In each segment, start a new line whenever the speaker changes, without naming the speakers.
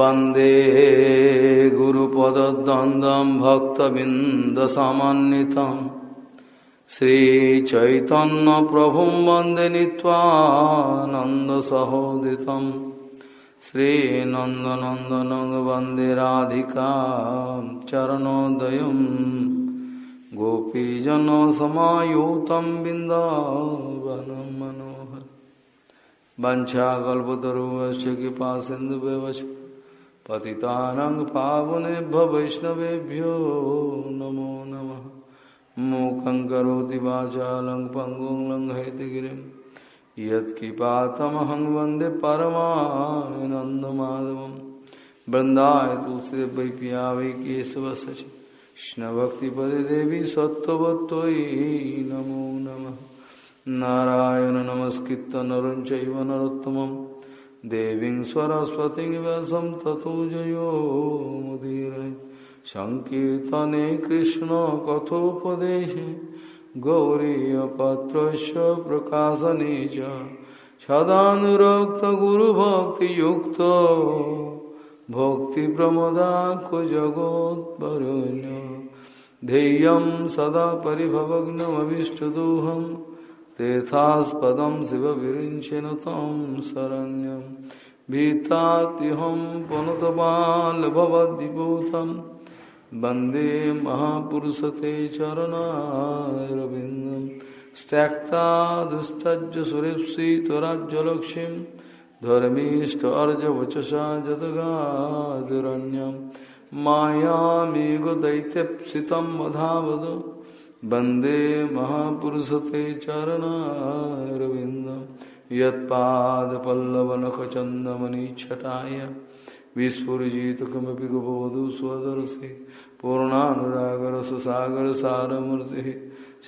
वंदे वन्दे गुरुपदद्वन्द्वं भक्तबिन्दसमन्वितं श्रीचैतन्यप्रभुं वन्दे नीत्वानन्दसहोदितं श्रीनन्दनन्दनं वन्दे राधिका गोपीजन सामूत बिन्दावनं मनोहर वञ्चाकल्पतरुश्च कृपा सिन्धुव्यवच पतितानां पावने वैष्णवेभ्यो नमो नमः मूकं करोति वाचालं पङ्गुं लङ्घयतिगिरिं यत्किपातमहं वन्दे परमानन्दमाधवं वृन्दाय तुसे वै पिया वै केशवस्य कृष्णभक्तिपदे देवी सत्त्ववत्त्वयि नमो नमः नारायण नमस्कृत्य नरं चैव नरोत्तमम् देवी सरस्वती व्यासम ततो जयो मुदीर संकर्तने कृष्ण कथोपदेश पत्र प्रकाशने सदाक्त गुरु भक्ति प्रमदाक जगोदरण्य ध्येय सदा पिभवग्नमीष्टदोहम तेथास्पदं शिव तं शरण्यं भीतात्यहं पुनतबालभवद्विभूतं वन्दे महापुरुषते चरणारविन्दं स्त्यक्ता दुस्तज्य सुरेप्सि त्वराज्यलक्ष्मीं धर्मीष्ट अर्जवचसा जदगादिरण्यं मायामेव दैत्यप्सितं वंदे छटाया महापुरुषते चरणारविन्दं यत्पादपल्लवनखचन्दमनीच्छटाय विस्फुरिजितकमपि गपवधू स्वदर्शि पूर्णानुरागरससागरसारमूर्तिः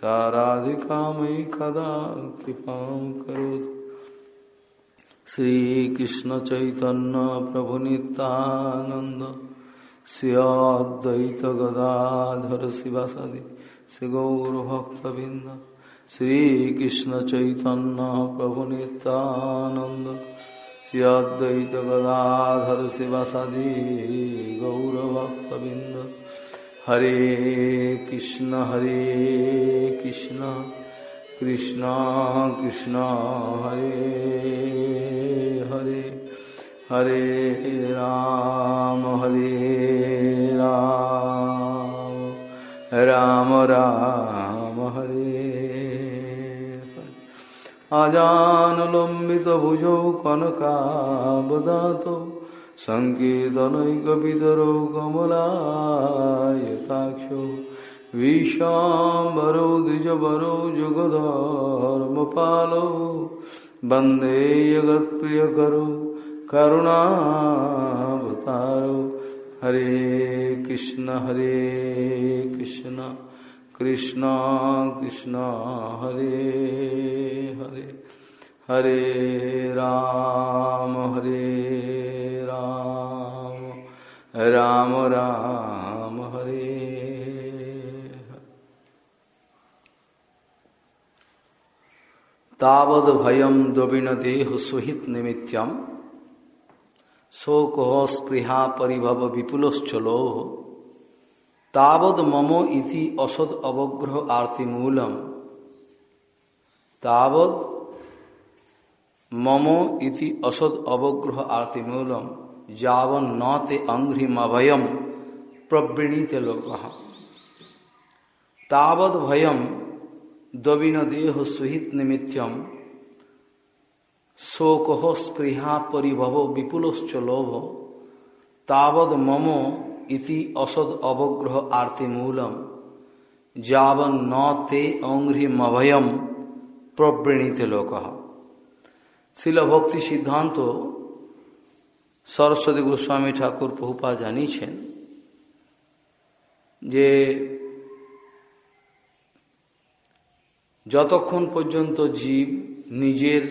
साराधिका मयि कदा कृपा कृपां करोतु श्रीकृष्णचैतन्यप्रभुनितानन्द श्री अद्वैतगदाधर शिवासादि चैतन्य प्रभु श्रीगौरभक्तबिन्द श्रीकृष्णचैतन्यप्रभुनितानन्द श्रियाद्वैतगदाधर शिवसदि गौरभक्तबिंद हरे कृष्ण हरे कृष्ण कृष्ण कृष्ण हरे हरे हरे राम हरे राम राम राम हरे अजानुलम्बितभुजौ द्विज बरो कमलायताक्षौ पालो वंदे जगत प्रिय करो करुणावतारो हरे कृष्ण हरे कृष्ण कृष्ण कृष्ण हरे हरे हरे राम हरे राम राम राम हरे तावद भयम दुबिन देह सुहित निमित्तम शोक हो स्पृहा परिभव विपुलश्चलो तावद ममो इति असद अवग्रह आरतिमूलम तावद ममो इति असद अवग्रह आरतिमूलम जावन न ते अंघ्रिमभयम प्रवृणीत लोक तावद भयम दविन देह सुहित निमित्यम শোকহ স্পৃহা পরিভব বিপুলশ্চ লোভ তাবদ মম ইতি অসদ অবগ্রহ আর্তিমূলম যাবন ন তে অংহ্রিমভয়ম প্রবৃণীত লোক শিলভক্তি সিদ্ধান্ত সরস্বতী গোস্বামী ঠাকুর বহুপা জানিয়েছেন যে যতক্ষণ পর্যন্ত জীব নিজের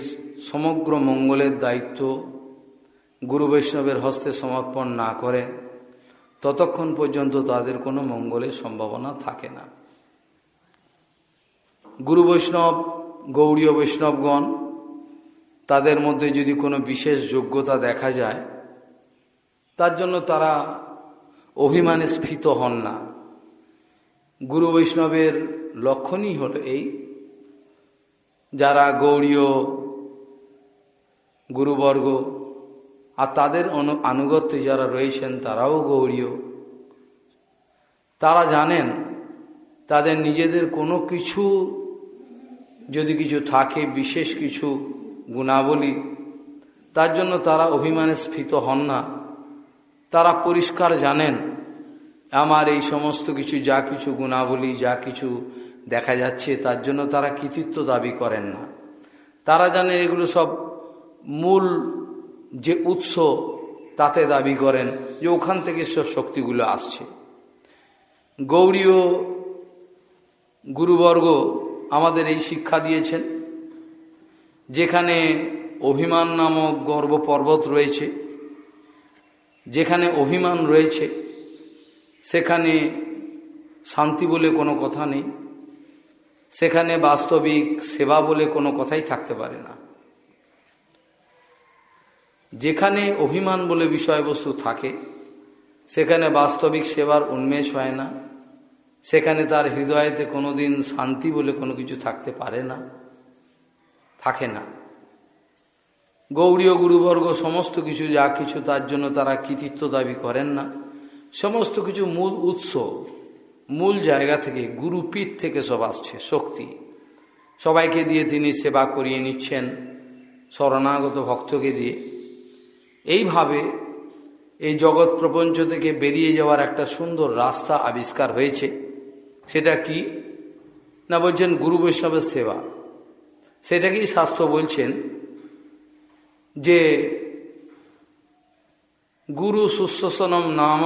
সমগ্র মঙ্গলের দায়িত্ব গুরু বৈষ্ণবের হস্তে সমর্পণ না করে ততক্ষণ পর্যন্ত তাদের কোনো মঙ্গলের সম্ভাবনা থাকে না গুরু বৈষ্ণব গৌড়ীয় বৈষ্ণবগণ তাদের মধ্যে যদি কোনো বিশেষ যোগ্যতা দেখা যায় তার জন্য তারা অভিমানে স্ফীত হন না গুরু বৈষ্ণবের লক্ষণই হল এই যারা গৌড়ীয় গুরুবর্গ আর তাদের অনু আনুগত্যে যারা রয়েছেন তারাও গৌরীয় তারা জানেন তাদের নিজেদের কোনো কিছু যদি কিছু থাকে বিশেষ কিছু গুণাবলী তার জন্য তারা অভিমানে স্ফীত হন না তারা পরিষ্কার জানেন আমার এই সমস্ত কিছু যা কিছু গুণাবলী যা কিছু দেখা যাচ্ছে তার জন্য তারা কৃতিত্ব দাবি করেন না তারা জানেন এগুলো সব মূল যে উৎস তাতে দাবি করেন যে ওখান থেকে সব শক্তিগুলো আসছে গৌরীয় গুরুবর্গ আমাদের এই শিক্ষা দিয়েছেন যেখানে অভিমান নামক গর্ব পর্বত রয়েছে যেখানে অভিমান রয়েছে সেখানে শান্তি বলে কোনো কথা নেই সেখানে বাস্তবিক সেবা বলে কোনো কথাই থাকতে পারে না যেখানে অভিমান বলে বিষয়বস্তু থাকে সেখানে বাস্তবিক সেবার উন্মেষ হয় না সেখানে তার হৃদয়েতে কোনো দিন শান্তি বলে কোনো কিছু থাকতে পারে না থাকে না গৌরীয় গুরুবর্গ সমস্ত কিছু যা কিছু তার জন্য তারা কৃতিত্ব দাবি করেন না সমস্ত কিছু মূল উৎস মূল জায়গা থেকে গুরুপীঠ থেকে সব আসছে শক্তি সবাইকে দিয়ে তিনি সেবা করিয়ে নিচ্ছেন শরণাগত ভক্তকে দিয়ে এইভাবে এই জগৎ প্রপঞ্চ থেকে বেরিয়ে যাওয়ার একটা সুন্দর রাস্তা আবিষ্কার হয়েছে সেটা কি না বলছেন গুরু বৈষ্ণবের সেবা সেটাকেই শাস্ত্র বলছেন যে গুরু সুশোষণম নাম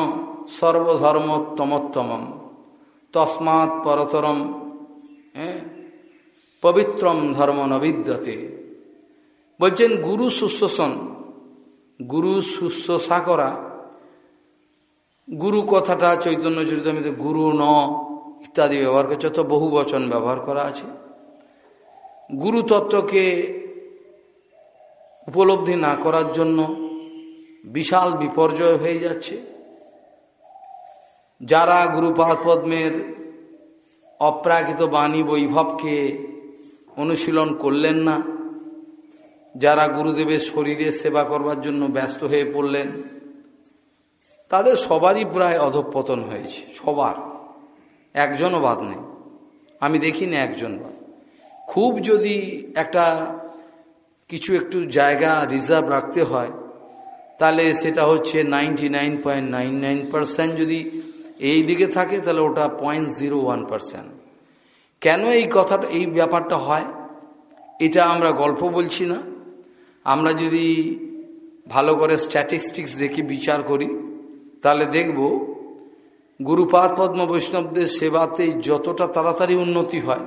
সর্বধর্মোত্তমোত্তম তসমাৎ পরতরম হ্যাঁ, পবিত্রম ধর্ম নবিদ্যতে বলছেন গুরু সুশোষণ গুরু শুশ্রূষা করা গুরু কথাটা চৈতন্য চরিত গুরু ন ইত্যাদি ব্যবহার করছে তো বহু বচন ব্যবহার করা আছে গুরু তত্ত্বকে উপলব্ধি না করার জন্য বিশাল বিপর্যয় হয়ে যাচ্ছে যারা গুরুপাদ পদ্মের অপ্রাকৃত বাণী বৈভবকে অনুশীলন করলেন না যারা গুরুদেবের শরীরে সেবা করবার জন্য ব্যস্ত হয়ে পড়লেন তাদের সবারই প্রায় অধঃপতন হয়েছে সবার একজনও বাদ নেই আমি দেখিনি একজন বাদ খুব যদি একটা কিছু একটু জায়গা রিজার্ভ রাখতে হয় তাহলে সেটা হচ্ছে ninety nine point nine nine যদি এই দিকে থাকে তাহলে ওটা পয়েন্ট জিরো ওয়ান কেন এই কথাটা এই ব্যাপারটা হয় এটা আমরা গল্প বলছি না আমরা যদি ভালো করে স্ট্যাটিস্টিক্স দেখে বিচার করি তাহলে দেখব গুরুপাদ পদ্ম বৈষ্ণবদের সেবাতে যতটা তাড়াতাড়ি উন্নতি হয়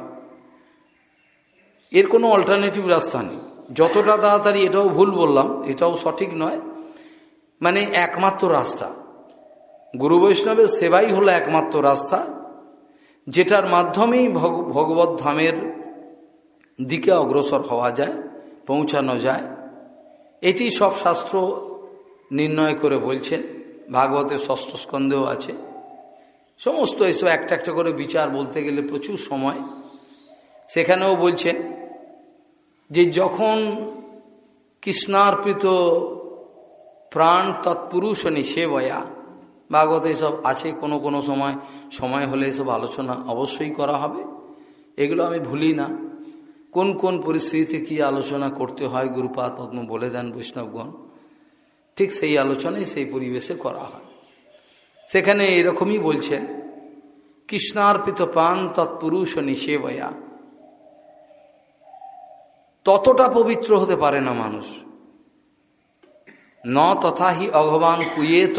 এর কোনো অল্টারনেটিভ রাস্তা নেই যতটা তাড়াতাড়ি এটাও ভুল বললাম এটাও সঠিক নয় মানে একমাত্র রাস্তা গুরু বৈষ্ণবের সেবাই হলো একমাত্র রাস্তা যেটার মাধ্যমেই ভগবত ধামের দিকে অগ্রসর হওয়া যায় পৌঁছানো যায় এটি সব শাস্ত্র নির্ণয় করে বলছেন ভাগবতের ষষ্ঠ স্কন্ধেও আছে সমস্ত এসব একটা একটা করে বিচার বলতে গেলে প্রচুর সময় সেখানেও বলছেন যে যখন কৃষ্ণার্পিত প্রাণ তৎপুরুষ নিষেবয়া ভাগবত এসব আছে কোনো কোনো সময় সময় হলে এসব আলোচনা অবশ্যই করা হবে এগুলো আমি ভুলি না কোন কোন পরিস্থিতিতে কি আলোচনা করতে হয় গুরুপাদ পদ্ম বলে দেন বৈষ্ণবগণ ঠিক সেই আলোচনাই সেই পরিবেশে করা হয় সেখানে এরকমই বলছেন কৃষ্ণার্পিত পান তৎপুরুষ নিষেবয়া ততটা পবিত্র হতে পারে না মানুষ ন তথাহি অগবান কুয়েত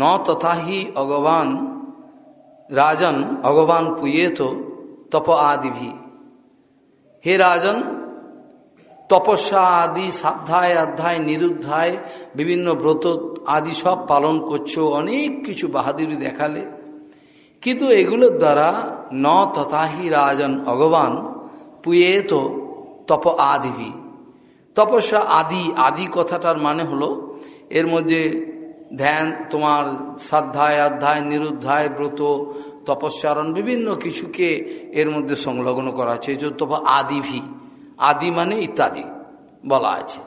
ন তথাহি অগবান রাজন অগবান পুয়েত তপ আদিভি হে রাজন তপস্যা আদি সাধ্যায় অধ্যায় নিরুদ্ধায় বিভিন্ন ব্রত আদি সব পালন করছো অনেক কিছু বাহাদুরি দেখালে কিন্তু এগুলোর দ্বারা ন তথাহি রাজন অগবান পুয়ে তো তপ আদিভি তপস্যা আদি আদি কথাটার মানে হলো এর মধ্যে ধ্যান তোমার সাধ্যায় অধ্যায় নিরুদ্ধায় ব্রত তপস্চারণ বিভিন্ন কিছুকে এর মধ্যে সংলগ্ন করা আছে এই জন্য আদিভি আদি মানে ইত্যাদি বলা আছে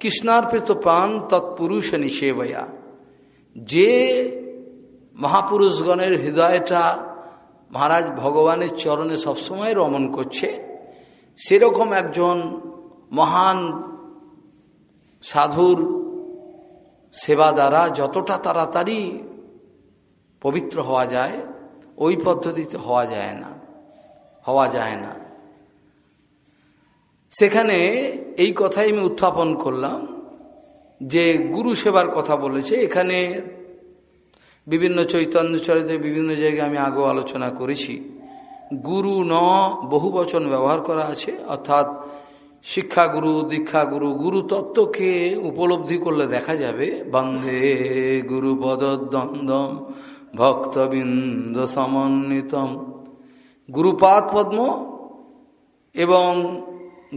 কৃষ্ণার্পিত প্রাণ তৎপুরুষ নিষেবয়া যে মহাপুরুষগণের হৃদয়টা মহারাজ ভগবানের চরণে সবসময় রমণ করছে সেরকম একজন মহান সাধুর সেবা দ্বারা যতটা তাড়াতাড়ি পবিত্র হওয়া যায় ওই পদ্ধতিতে হওয়া যায় না হওয়া যায় না সেখানে এই কথাই আমি উত্থাপন করলাম যে গুরু সেবার কথা বলেছে এখানে বিভিন্ন চৈতন্য চরিত্রে বিভিন্ন জায়গায় আমি আগেও আলোচনা করেছি গুরু ন বহু বচন ব্যবহার করা আছে অর্থাৎ শিক্ষাগুরু দীক্ষাগুরু গুরু তত্ত্বকে উপলব্ধি করলে দেখা যাবে বন্ধে গুরু দ্বন্দ্ব সমন্বিতম গুরুপাদ পদ্ম এবং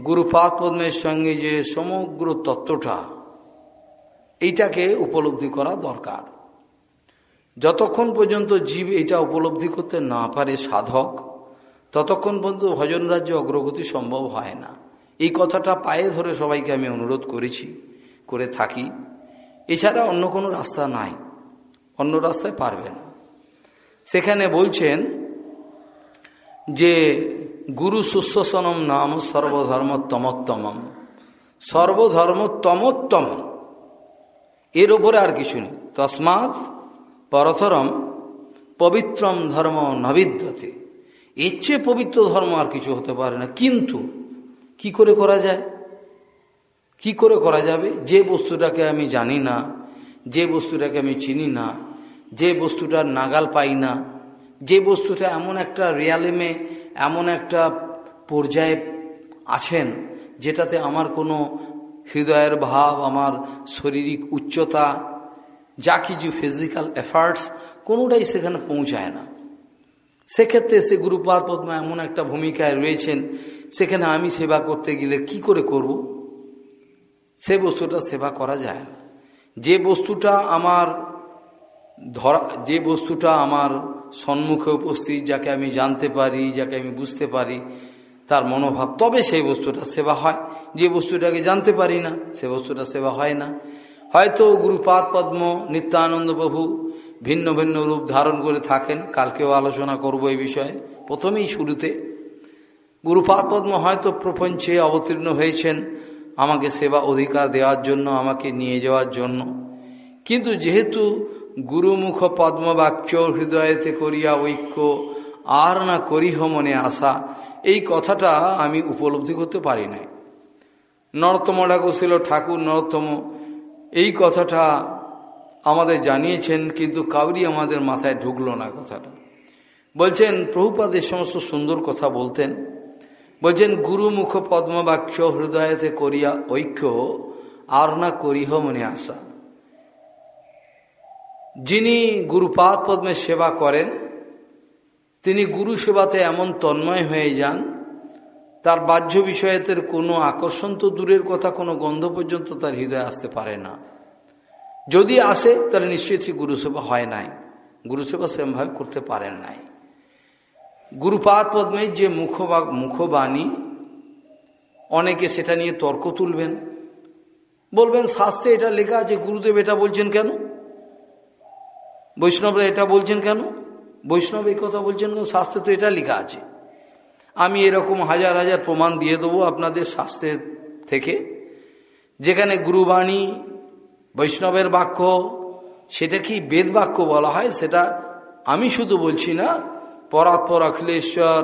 গুরুপাদ পদ্মের সঙ্গে যে সমগ্র তত্ত্বটা এইটাকে উপলব্ধি করা দরকার যতক্ষণ পর্যন্ত জীব এটা উপলব্ধি করতে না পারে সাধক ততক্ষণ পর্যন্ত ভজন রাজ্য অগ্রগতি সম্ভব হয় না এই কথাটা পায়ে ধরে সবাইকে আমি অনুরোধ করেছি করে থাকি এছাড়া অন্য কোনো রাস্তা নাই অন্য রাস্তায় পারবে না সেখানে বলছেন যে গুরু সুশ্বসনম নাম সর্বধর্মতমোত্তমম তমোত্তম এর ওপরে আর কিছু নেই তসমাৎ পরথরম পবিত্রম ধর্ম নবিদ্যতে ইচ্ছে পবিত্র ধর্ম আর কিছু হতে পারে না কিন্তু কি করে করা যায় কি করে করা যাবে যে বস্তুটাকে আমি জানি না যে বস্তুটাকে আমি চিনি না যে বস্তুটার নাগাল পাই না যে বস্তুটা এমন একটা রিয়ালিমে এমন একটা পর্যায়ে আছেন যেটাতে আমার কোনো হৃদয়ের ভাব আমার শারীরিক উচ্চতা যা কিছু ফিজিক্যাল এফার্টস কোনোটাই সেখানে পৌঁছায় না সেক্ষেত্রে সে গুরুপাদ পদ্মা এমন একটা ভূমিকায় রয়েছেন সেখানে আমি সেবা করতে গেলে কি করে করব সে বস্তুটা সেবা করা যায় না যে বস্তুটা আমার ধরা যে বস্তুটা আমার সম্মুখে উপস্থিত যাকে আমি জানতে পারি যাকে আমি বুঝতে পারি তার মনোভাব তবে সেই বস্তুটা সেবা হয় যে বস্তুটাকে জানতে পারি না সে বস্তুটা সেবা হয় না হয়তো গুরুপাদ পদ্ম নিত্যানন্দ প্রভু ভিন্ন ভিন্ন রূপ ধারণ করে থাকেন কালকেও আলোচনা করব এই বিষয়ে প্রথমেই শুরুতে গুরুপাদ পদ্ম হয়তো প্রপঞ্চে অবতীর্ণ হয়েছেন আমাকে সেবা অধিকার দেওয়ার জন্য আমাকে নিয়ে যাওয়ার জন্য কিন্তু যেহেতু গুরুমুখ পদ্মবাক্য হৃদয়েতে করিয়া ঐক্য আর না করিহ মনে আশা এই কথাটা আমি উপলব্ধি করতে পারি নাই নরতম ডাকু ছিল ঠাকুর নরতম এই কথাটা আমাদের জানিয়েছেন কিন্তু কাউরি আমাদের মাথায় ঢুকল না কথাটা বলছেন প্রভুপাদ সমস্ত সুন্দর কথা বলতেন বলছেন গুরুমুখ পদ্মবাক্য হৃদয়েতে করিয়া ঐক্য আর না করিহ মনে আশা যিনি গুরুপাদ পদ্মের সেবা করেন তিনি গুরু সেবাতে এমন তন্ময় হয়ে যান তার বাহ্য বিষয়েতের কোনো আকর্ষণ তো দূরের কথা কোনো গন্ধ পর্যন্ত তার হৃদয়ে আসতে পারে না যদি আসে তাহলে নিশ্চয়ই সে গুরুসেবা হয় নাই গুরুসেবা সেমভাবে করতে পারেন নাই গুরুপাদ পদ্মের যে মুখ বা মুখবাণী অনেকে সেটা নিয়ে তর্ক তুলবেন বলবেন শাস্তে এটা লেখা আছে গুরুদেব এটা বলছেন কেন বৈষ্ণবরা এটা বলছেন কেন বৈষ্ণব এই কথা বলছেন কেন শাস্ত্রে তো এটা লেখা আছে আমি এরকম হাজার হাজার প্রমাণ দিয়ে দেবো আপনাদের শাস্ত্রের থেকে যেখানে গুরুবাণী বৈষ্ণবের বাক্য সেটা কি বেদ বাক্য বলা হয় সেটা আমি শুধু বলছি না পরাৎপর অখিলেশ্বর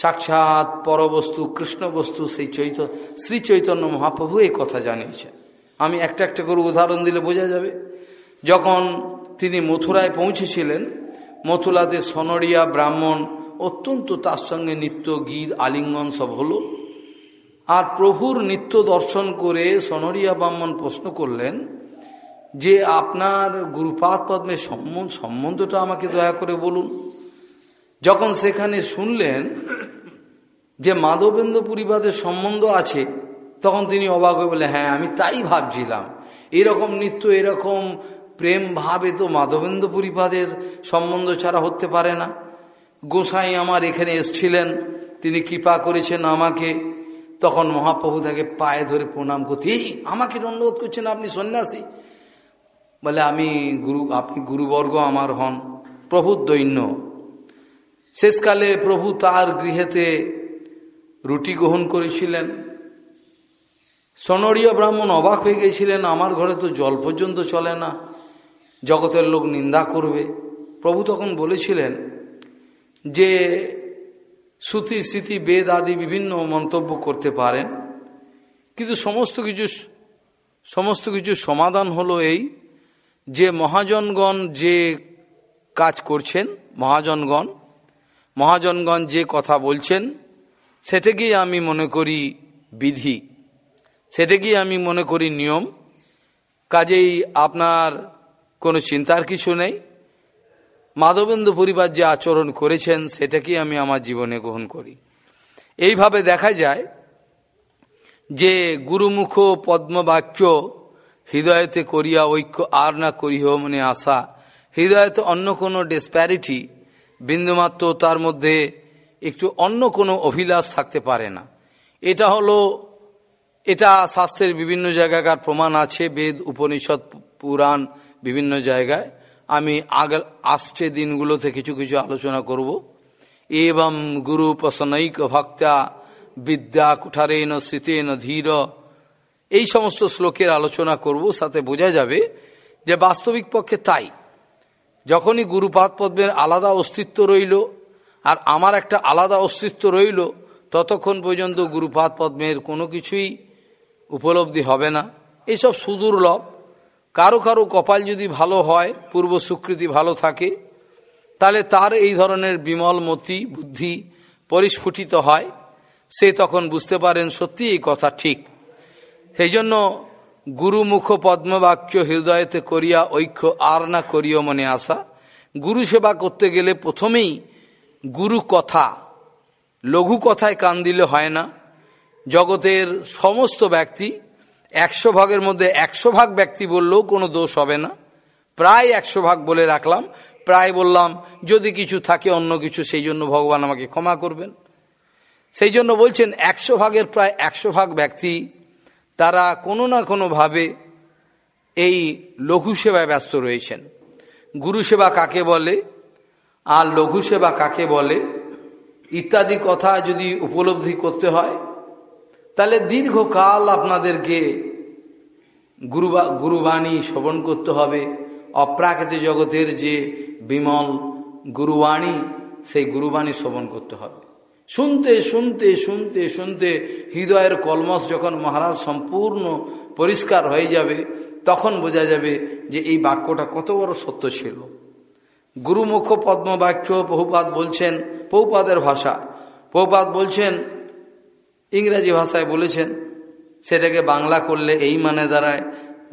সাক্ষাৎ পরবস্তু কৃষ্ণবস্তু সেই চৈত শ্রী চৈতন্য মহাপ্রভু এই কথা জানিয়েছেন আমি একটা একটা করে উদাহরণ দিলে বোঝা যাবে যখন তিনি মথুরায় পৌঁছেছিলেন মথুরাতে সনরিয়া ব্রাহ্মণ অত্যন্ত তার সঙ্গে নিত্য গীত আলিঙ্গন সব হলো আর প্রভুর নিত্য দর্শন করে সনরিয়া ব্রাহ্মণ প্রশ্ন করলেন যে আপনার গুরুপাদ পদ্মের সম্বন্ধ সম্বন্ধটা আমাকে দয়া করে বলুন যখন সেখানে শুনলেন যে মাধবেন্দ্র পরিবাদের সম্বন্ধ আছে তখন তিনি অবাক হয়ে বলে হ্যাঁ আমি তাই ভাবছিলাম এরকম নৃত্য এরকম প্রেম ভাবে তো মাধবেন্দ্র পরিপাদের সম্বন্ধ ছাড়া হতে পারে না গোসাই আমার এখানে এসছিলেন তিনি কৃপা করেছেন আমাকে তখন মহাপ্রভু তাকে পায়ে ধরে প্রণাম করতে আমাকে অনুরোধ করছেন আপনি সন্ন্যাসী বলে আমি গুরু আপনি গুরুবর্গ আমার হন প্রভুর দৈন্য শেষকালে প্রভু তার গৃহেতে রুটি গ্রহণ করেছিলেন সনরীয় ব্রাহ্মণ অবাক হয়ে গেছিলেন আমার ঘরে তো জল পর্যন্ত চলে না জগতের লোক নিন্দা করবে প্রভু তখন বলেছিলেন যে শ্রুতি স্মৃতি বেদ আদি বিভিন্ন মন্তব্য করতে পারেন কিন্তু সমস্ত কিছু সমস্ত কিছু সমাধান হলো এই যে মহাজনগণ যে কাজ করছেন মহাজনগণ মহাজনগণ যে কথা বলছেন সেটাকেই আমি মনে করি বিধি সেটাকেই আমি মনে করি নিয়ম কাজেই আপনার কোনো চিন্তার কিছু নেই মাধবেন্দু পরিবার যে আচরণ করেছেন সেটাকেই আমি আমার জীবনে গ্রহণ করি এইভাবে দেখা যায় যে গুরুমুখ পদ্মবাক্য হৃদয়তে করিয়া ঐক্য আর না করিহ মনে আশা হৃদয়তে অন্য কোনো ডিসপ্যারিটি বিন্দুমাত্র তার মধ্যে একটু অন্য কোনো অভিলাষ থাকতে পারে না এটা হলো এটা স্বাস্থ্যের বিভিন্ন জায়গাকার প্রমাণ আছে বেদ উপনিষদ পুরাণ বিভিন্ন জায়গায় আমি আগ আসছে দিনগুলোতে কিছু কিছু আলোচনা করব এবং গুরু পসনৈক ভক্তা বিদ্যা কুঠারেন শীতেন ধীর এই সমস্ত শ্লোকের আলোচনা করব সাথে বোঝা যাবে যে বাস্তবিক পক্ষে তাই যখনই গুরুপাদ পদ্মের আলাদা অস্তিত্ব রইল আর আমার একটা আলাদা অস্তিত্ব রইল ততক্ষণ পর্যন্ত গুরুপাদ পদ্মের কোনো কিছুই উপলব্ধি হবে না এসব সুদুর্লভ কারো কারো কপাল যদি ভালো হয় পূর্ব সুকৃতি ভালো থাকে তাহলে তার এই ধরনের বিমল মতি বুদ্ধি পরিস্ফুটিত হয় সে তখন বুঝতে পারেন সত্যি এই কথা ঠিক সেই জন্য গুরুমুখ পদ্মবাক্য হৃদয়তে করিয়া ঐক্য আর না করিও মনে আসা গুরু সেবা করতে গেলে প্রথমেই গুরু কথা লঘু কথায় কান দিলে হয় না জগতের সমস্ত ব্যক্তি একশো ভাগের মধ্যে একশো ভাগ ব্যক্তি বললেও কোনো দোষ হবে না প্রায় একশো ভাগ বলে রাখলাম প্রায় বললাম যদি কিছু থাকে অন্য কিছু সেই জন্য ভগবান আমাকে ক্ষমা করবেন সেই জন্য বলছেন একশো ভাগের প্রায় একশো ভাগ ব্যক্তি তারা কোনো না কোনোভাবে এই লঘু সেবায় ব্যস্ত রয়েছেন গুরু সেবা কাকে বলে আর লঘু সেবা কাকে বলে ইত্যাদি কথা যদি উপলব্ধি করতে হয় তাহলে দীর্ঘকাল আপনাদেরকে গুরুবা গুরুবাণী শ্রবণ করতে হবে অপ্রাকৃত জগতের যে বিমল গুরুবাণী সেই গুরুবাণী শ্রবণ করতে হবে শুনতে শুনতে শুনতে শুনতে হৃদয়ের কলমস যখন মহারাজ সম্পূর্ণ পরিষ্কার হয়ে যাবে তখন বোঝা যাবে যে এই বাক্যটা কত বড় সত্য ছিল গুরুমুখ পদ্মবাক্য বহুপাত বলছেন পৌপাদের ভাষা পৌপাত বলছেন ইংরেজি ভাষায় বলেছেন সেটাকে বাংলা করলে এই মানে দাঁড়ায়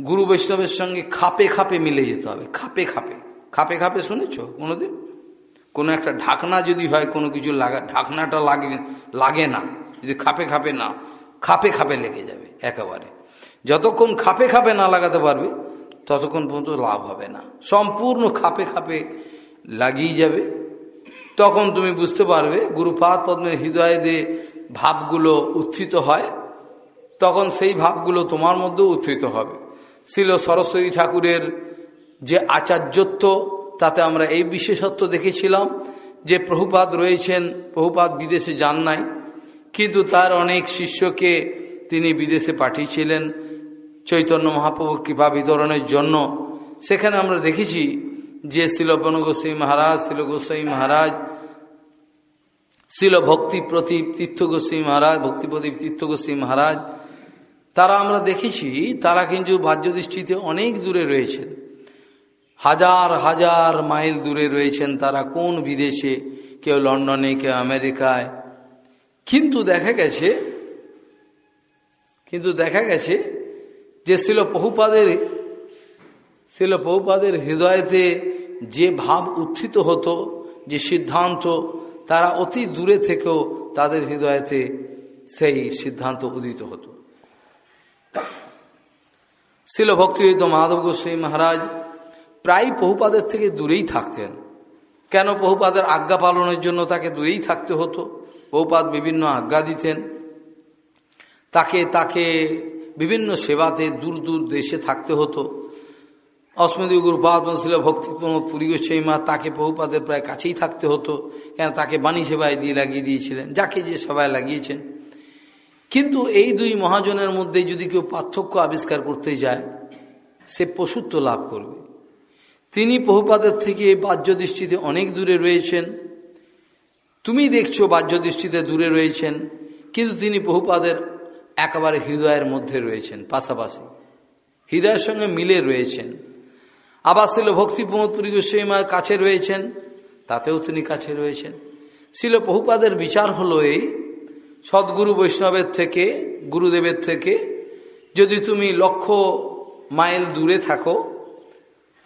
গুরু বৈষ্ণবের সঙ্গে খাপে খাপে মিলে যেতে হবে খাপে খাপে খাপে খাপে শুনেছ কোনোদিন কোনো একটা ঢাকনা যদি হয় কোনো কিছু লাগা ঢাকনাটা লাগে লাগে না যদি খাপে খাপে না খাপে খাপে লেগে যাবে একেবারে যতক্ষণ খাপে খাপে না লাগাতে পারবে ততক্ষণ পর্যন্ত লাভ হবে না সম্পূর্ণ খাপে খাপে লাগিয়ে যাবে তখন তুমি বুঝতে পারবে গুরুপাদ পদ্মের হৃদয় দিয়ে ভাবগুলো উত্থিত হয় তখন সেই ভাবগুলো তোমার মধ্যেও উত্থিত হবে ছিল সরস্বতী ঠাকুরের যে আচার্যত্ব তাতে আমরা এই বিশেষত্ব দেখেছিলাম যে প্রভুপাত রয়েছেন প্রভুপাত বিদেশে যান নাই কিন্তু তার অনেক শিষ্যকে তিনি বিদেশে পাঠিয়েছিলেন চৈতন্য মহাপ্রভুর কৃপা বিতরণের জন্য সেখানে আমরা দেখেছি যে শিল গোস্বাই মহারাজ শিল গোস্বাই মহারাজ ছিল ভক্তি প্রতীপ তীর্থগোস্বী মহারাজ ভক্তি প্রতীপ তীর্থগোস্বী মহারাজ তারা আমরা দেখেছি তারা কিন্তু বাহ্য দৃষ্টিতে অনেক দূরে রয়েছেন হাজার হাজার মাইল দূরে রয়েছেন তারা কোন বিদেশে কেউ লন্ডনে কেউ আমেরিকায় কিন্তু দেখা গেছে কিন্তু দেখা গেছে যে ছিল বহুপাদের ছিল বহুপাদের হৃদয়তে যে ভাব উত্থিত হতো যে সিদ্ধান্ত তারা অতি দূরে থেকেও তাদের হৃদয়তে সেই সিদ্ধান্ত উদিত হতো শিল ভক্তিহিত মাধব গোস্বামী মহারাজ প্রায় বহুপাদের থেকে দূরেই থাকতেন কেন বহুপাদের আজ্ঞা পালনের জন্য তাকে দূরেই থাকতে হতো বহুপাদ বিভিন্ন আজ্ঞা দিতেন তাকে তাকে বিভিন্ন সেবাতে দূর দূর দেশে থাকতে হতো অস্মদীয় গুরুপাদন ছিল ভক্তি পুরী পুরী মা তাকে বহুপাদের প্রায় কাছেই থাকতে হতো কেন তাকে বাণী সেবায় দিয়ে লাগিয়ে দিয়েছিলেন যাকে যে সেবায় লাগিয়েছেন কিন্তু এই দুই মহাজনের মধ্যে যদি কেউ পার্থক্য আবিষ্কার করতে যায় সে পশুত্ব লাভ করবে তিনি বহুপাদের থেকে বাহ্য দৃষ্টিতে অনেক দূরে রয়েছেন তুমি দেখছো বাহ্য দৃষ্টিতে দূরে রয়েছেন কিন্তু তিনি বহুপাদের একেবারে হৃদয়ের মধ্যে রয়েছেন পাশাপাশি হৃদয়ের সঙ্গে মিলে রয়েছেন আবার ছিল ভক্তি প্রমোদপুরী গোস্বামী মায়ের কাছে রয়েছেন তাতেও তিনি কাছে রয়েছেন ছিল বহুপাদের বিচার হলো এই সদ্গুরু বৈষ্ণবের থেকে গুরুদেবের থেকে যদি তুমি লক্ষ মাইল দূরে থাকো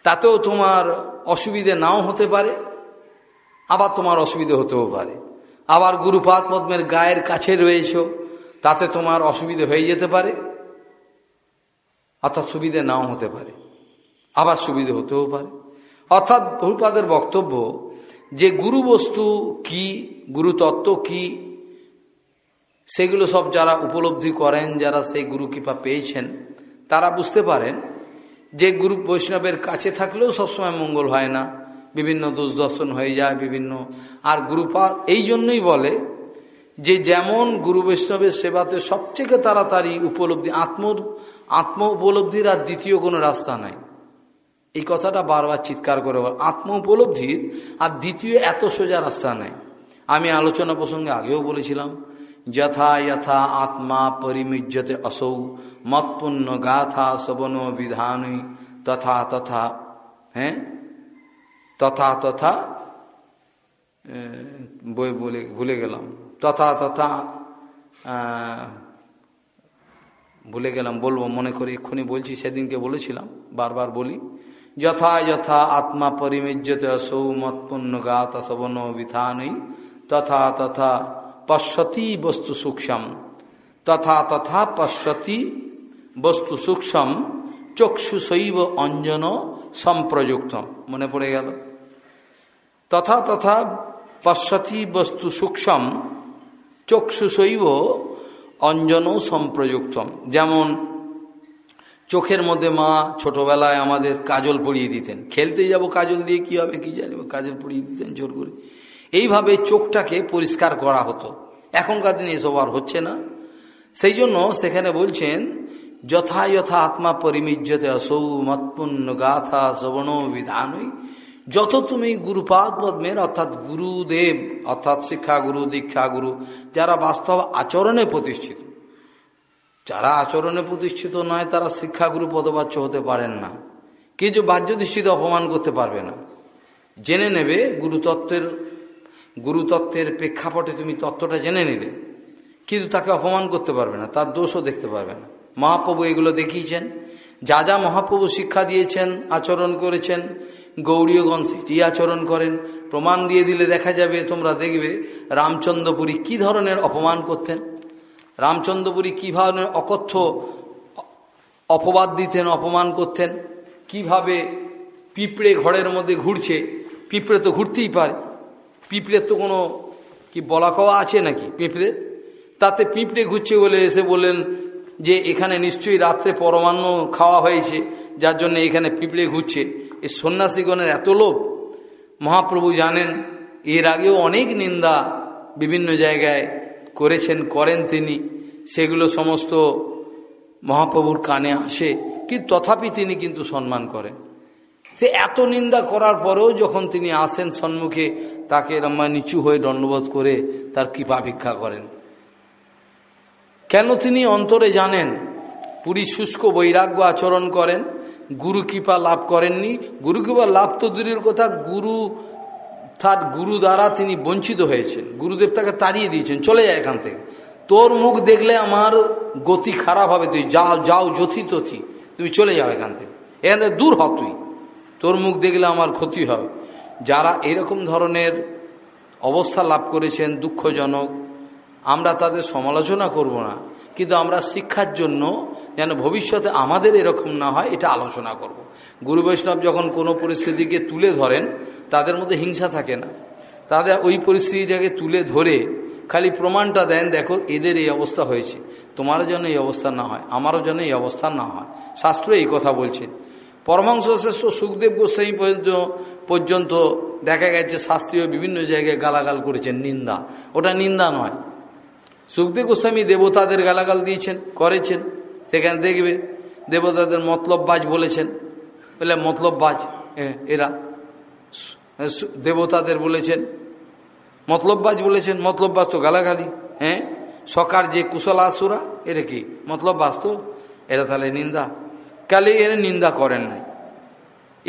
তাতেও তোমার অসুবিধে নাও হতে পারে আবার তোমার অসুবিধে হতেও পারে আবার গুরুপাদ পদ্মের গায়ের কাছে রয়েছ তাতে তোমার অসুবিধে হয়ে যেতে পারে অর্থাৎ সুবিধে নাও হতে পারে আবার সুবিধে হতেও পারে অর্থাৎ বহুপাদের বক্তব্য যে গুরু বস্তু কি গুরুতত্ত্ব কি সেগুলো সব যারা উপলব্ধি করেন যারা সেই গুরু কৃপা পেয়েছেন তারা বুঝতে পারেন যে গুরু বৈষ্ণবের কাছে থাকলেও সবসময় মঙ্গল হয় না বিভিন্ন দোষ দর্শন হয়ে যায় বিভিন্ন আর গুরুপা এই জন্যই বলে যে যেমন গুরু বৈষ্ণবের সেবাতে সবথেকে তাড়াতাড়ি উপলব্ধি আত্ম আত্ম উপলব্ধির আর দ্বিতীয় কোনো রাস্তা নাই এই কথাটা বারবার চিৎকার করে আত্ম উপলব্ধির আর দ্বিতীয় এত সোজা রাস্তা নেই আমি আলোচনা প্রসঙ্গে আগেও বলেছিলাম যথা যথা আত্মা পরিমিজ্যতে অসৌ মৎপূর্ণ গাথা শবন বিধানই তথা তথা হ্যাঁ তথা তথা বই বলে ভুলে গেলাম তথা তথা ভুলে গেলাম বলবো মনে করি এক্ষুনি বলছি সেদিনকে বলেছিলাম বারবার বলি যথা যথা আত্মা পরিমিজ্যত অসৌ মৎপূর্ণ গাত সবন তথা তথা পশ্বতি বস্তু সূক্ষ্ম তথা তথা পশ্বতি বস্তু সূক্ষ্ম চক্ষু শৈব অঞ্জন সম্প্রযুক্ত মনে পড়ে গেল তথা তথা পশ্বতি বস্তু সূক্ষ্ম চক্ষু শৈব অঞ্জন সম্প্রযুক্ত যেমন চোখের মধ্যে মা ছোটবেলায় আমাদের কাজল পরিয়ে দিতেন খেলতে যাব কাজল দিয়ে কি হবে কি জানি কাজল পরিয়ে দিতেন জোর করে এইভাবে চোখটাকে পরিষ্কার করা হতো এখনকার দিনে এসব আর হচ্ছে না সেই জন্য সেখানে বলছেন যথাযথা আত্মা পরিমিজ্যতে অসৌ মৎপুণ্য গাথা শ্রবণ বিধানই যত তুমি গুরুপাদ পদ্মের অর্থাৎ গুরুদেব অর্থাৎ শিক্ষা গুরু দীক্ষা গুরু যারা বাস্তব আচরণে প্রতিষ্ঠিত যারা আচরণে প্রতিষ্ঠিত নয় তারা শিক্ষাগুরু পদবাচ্য হতে পারেন না কিছু বাহ্য দৃষ্টিতে অপমান করতে পারবে না জেনে নেবে গুরুতত্ত্বের গুরুতত্ত্বের প্রেক্ষাপটে তুমি তত্ত্বটা জেনে নিলে কিন্তু তাকে অপমান করতে পারবে না তার দোষও দেখতে পারবে না মহাপ্রভু এগুলো দেখিয়েছেন যা যা মহাপ্রভু শিক্ষা দিয়েছেন আচরণ করেছেন গৌরীয়গণ সেটি আচরণ করেন প্রমাণ দিয়ে দিলে দেখা যাবে তোমরা দেখবে রামচন্দ্রপুরী কি ধরনের অপমান করতেন রামচন্দ্রপুরী কীভাবে অকথ্য অপবাদ দিতেন অপমান করতেন কিভাবে পিঁপড়ে ঘরের মধ্যে ঘুরছে পিঁপড়ে তো ঘুরতেই পারে পিঁপড়ের তো কোনো কি বলা কওয়া আছে নাকি পিঁপড়ে তাতে পিঁপড়ে ঘুরছে বলে এসে বললেন যে এখানে নিশ্চয়ই রাত্রে পরমান্ন খাওয়া হয়েছে যার জন্য এখানে পিঁপড়ে ঘুরছে এই সন্ন্যাসীগণের এত লোভ মহাপ্রভু জানেন এর আগেও অনেক নিন্দা বিভিন্ন জায়গায় করেছেন করেন তিনি সেগুলো সমস্ত মহাপ্রভুর কানে আসে কিন্তু তথাপি তিনি কিন্তু সম্মান করেন সে এত নিন্দা করার পরেও যখন তিনি আসেন সম্মুখে তাকে রাম্মা নিচু হয়ে দণ্ডবোধ করে তার কৃপা ভিক্ষা করেন কেন তিনি অন্তরে জানেন পুরী শুষ্ক বৈরাগ্য আচরণ করেন গুরু কৃপা লাভ করেননি গুরু কৃপা লাভ তো দূরের কথা গুরু তার গুরু দ্বারা তিনি বঞ্চিত হয়েছেন গুরুদেব তাকে তাড়িয়ে দিয়েছেন চলে যায় এখান থেকে তোর মুখ দেখলে আমার গতি খারাপ হবে তুই যাও যাও যথি তথি তুমি চলে যাও এখান থেকে এখান থেকে দূর হ তুই তোর মুখ দেখলে আমার ক্ষতি হবে যারা এরকম ধরনের অবস্থা লাভ করেছেন দুঃখজনক আমরা তাদের সমালোচনা করব না কিন্তু আমরা শিক্ষার জন্য যেন ভবিষ্যতে আমাদের এরকম না হয় এটা আলোচনা করব। গুরু বৈষ্ণব যখন কোনো পরিস্থিতিকে তুলে ধরেন তাদের মধ্যে হিংসা থাকে না তাদের ওই পরিস্থিতিটাকে তুলে ধরে খালি প্রমাণটা দেন দেখো এদের এই অবস্থা হয়েছে তোমারও যেন এই অবস্থা না হয় আমারও যেন এই অবস্থা না হয় শাস্ত্র এই কথা বলছে পরমাংশ শ্রেষ্ঠ সুখদেব গোস্বামী পর্যন্ত পর্যন্ত দেখা গেছে শাস্ত্রীয় বিভিন্ন জায়গায় গালাগাল করেছেন নিন্দা ওটা নিন্দা নয় সুখদেব গোস্বামী দেবতাদের গালাগাল দিয়েছেন করেছেন সেখানে দেখবে দেবতাদের মতলববাজ বলেছেন বলে মতলববাজ এরা দেবতাদের বলেছেন মতলববাজ বলেছেন মতলববাজ তো গালাগালি হ্যাঁ সকার যে কুশল আসুরা এটা কি মতলববাজ তো এটা তাহলে নিন্দা কালে এর নিন্দা করেন নাই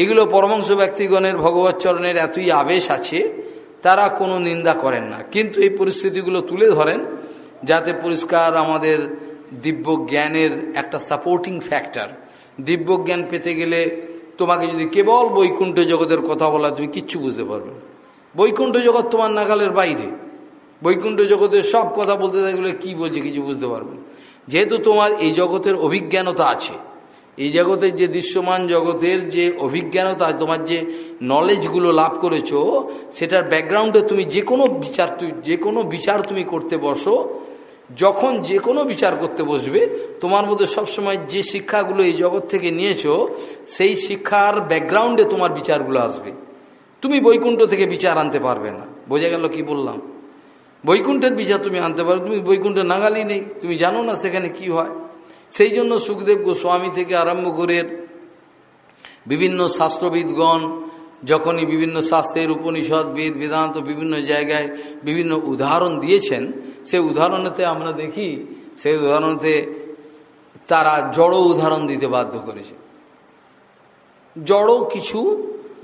এগুলো পরমাংশ ব্যক্তিগণের ভগবত চরণের এতই আবেশ আছে তারা কোনো নিন্দা করেন না কিন্তু এই পরিস্থিতিগুলো তুলে ধরেন যাতে পরিষ্কার আমাদের দিব্য জ্ঞানের একটা সাপোর্টিং ফ্যাক্টর দিব্য জ্ঞান পেতে গেলে তোমাকে যদি কেবল বৈকুণ্ঠ জগতের কথা বলা তুমি কিচ্ছু বুঝতে পারবে না বৈকুণ্ঠ জগৎ তোমার নাগালের বাইরে বৈকুণ্ঠ জগতের সব কথা বলতে থাকলে কি বলছে কিছু বুঝতে পারবে যেহেতু তোমার এই জগতের অভিজ্ঞানতা আছে এই জগতের যে দৃশ্যমান জগতের যে অভিজ্ঞানতা তোমার যে নলেজগুলো লাভ করেছো সেটার ব্যাকগ্রাউন্ডে তুমি যে কোনো বিচার তুমি যে কোনো বিচার তুমি করতে বসো যখন যে কোনো বিচার করতে বসবে তোমার মধ্যে সবসময় যে শিক্ষাগুলো এই জগৎ থেকে নিয়েছো সেই শিক্ষার ব্যাকগ্রাউন্ডে তোমার বিচারগুলো আসবে তুমি বৈকুণ্ঠ থেকে বিচার আনতে পারবে না বোঝা গেল কি বললাম বৈকুণ্ঠের বিচার তুমি আনতে পারো তুমি বৈকুণ্ঠে নাগালি নেই তুমি জানো না সেখানে কি হয় সেই জন্য সুখদেব গোস্বামী থেকে আরম্ভ করে বিভিন্ন শাস্ত্রবিদগণ যখনই বিভিন্ন শাস্ত্রের উপনিষদ বেদ বেদান্ত বিভিন্ন জায়গায় বিভিন্ন উদাহরণ দিয়েছেন সে উদাহরণেতে আমরা দেখি সেই উদাহরণতে তারা জড় উদাহরণ দিতে বাধ্য করেছে জড় কিছু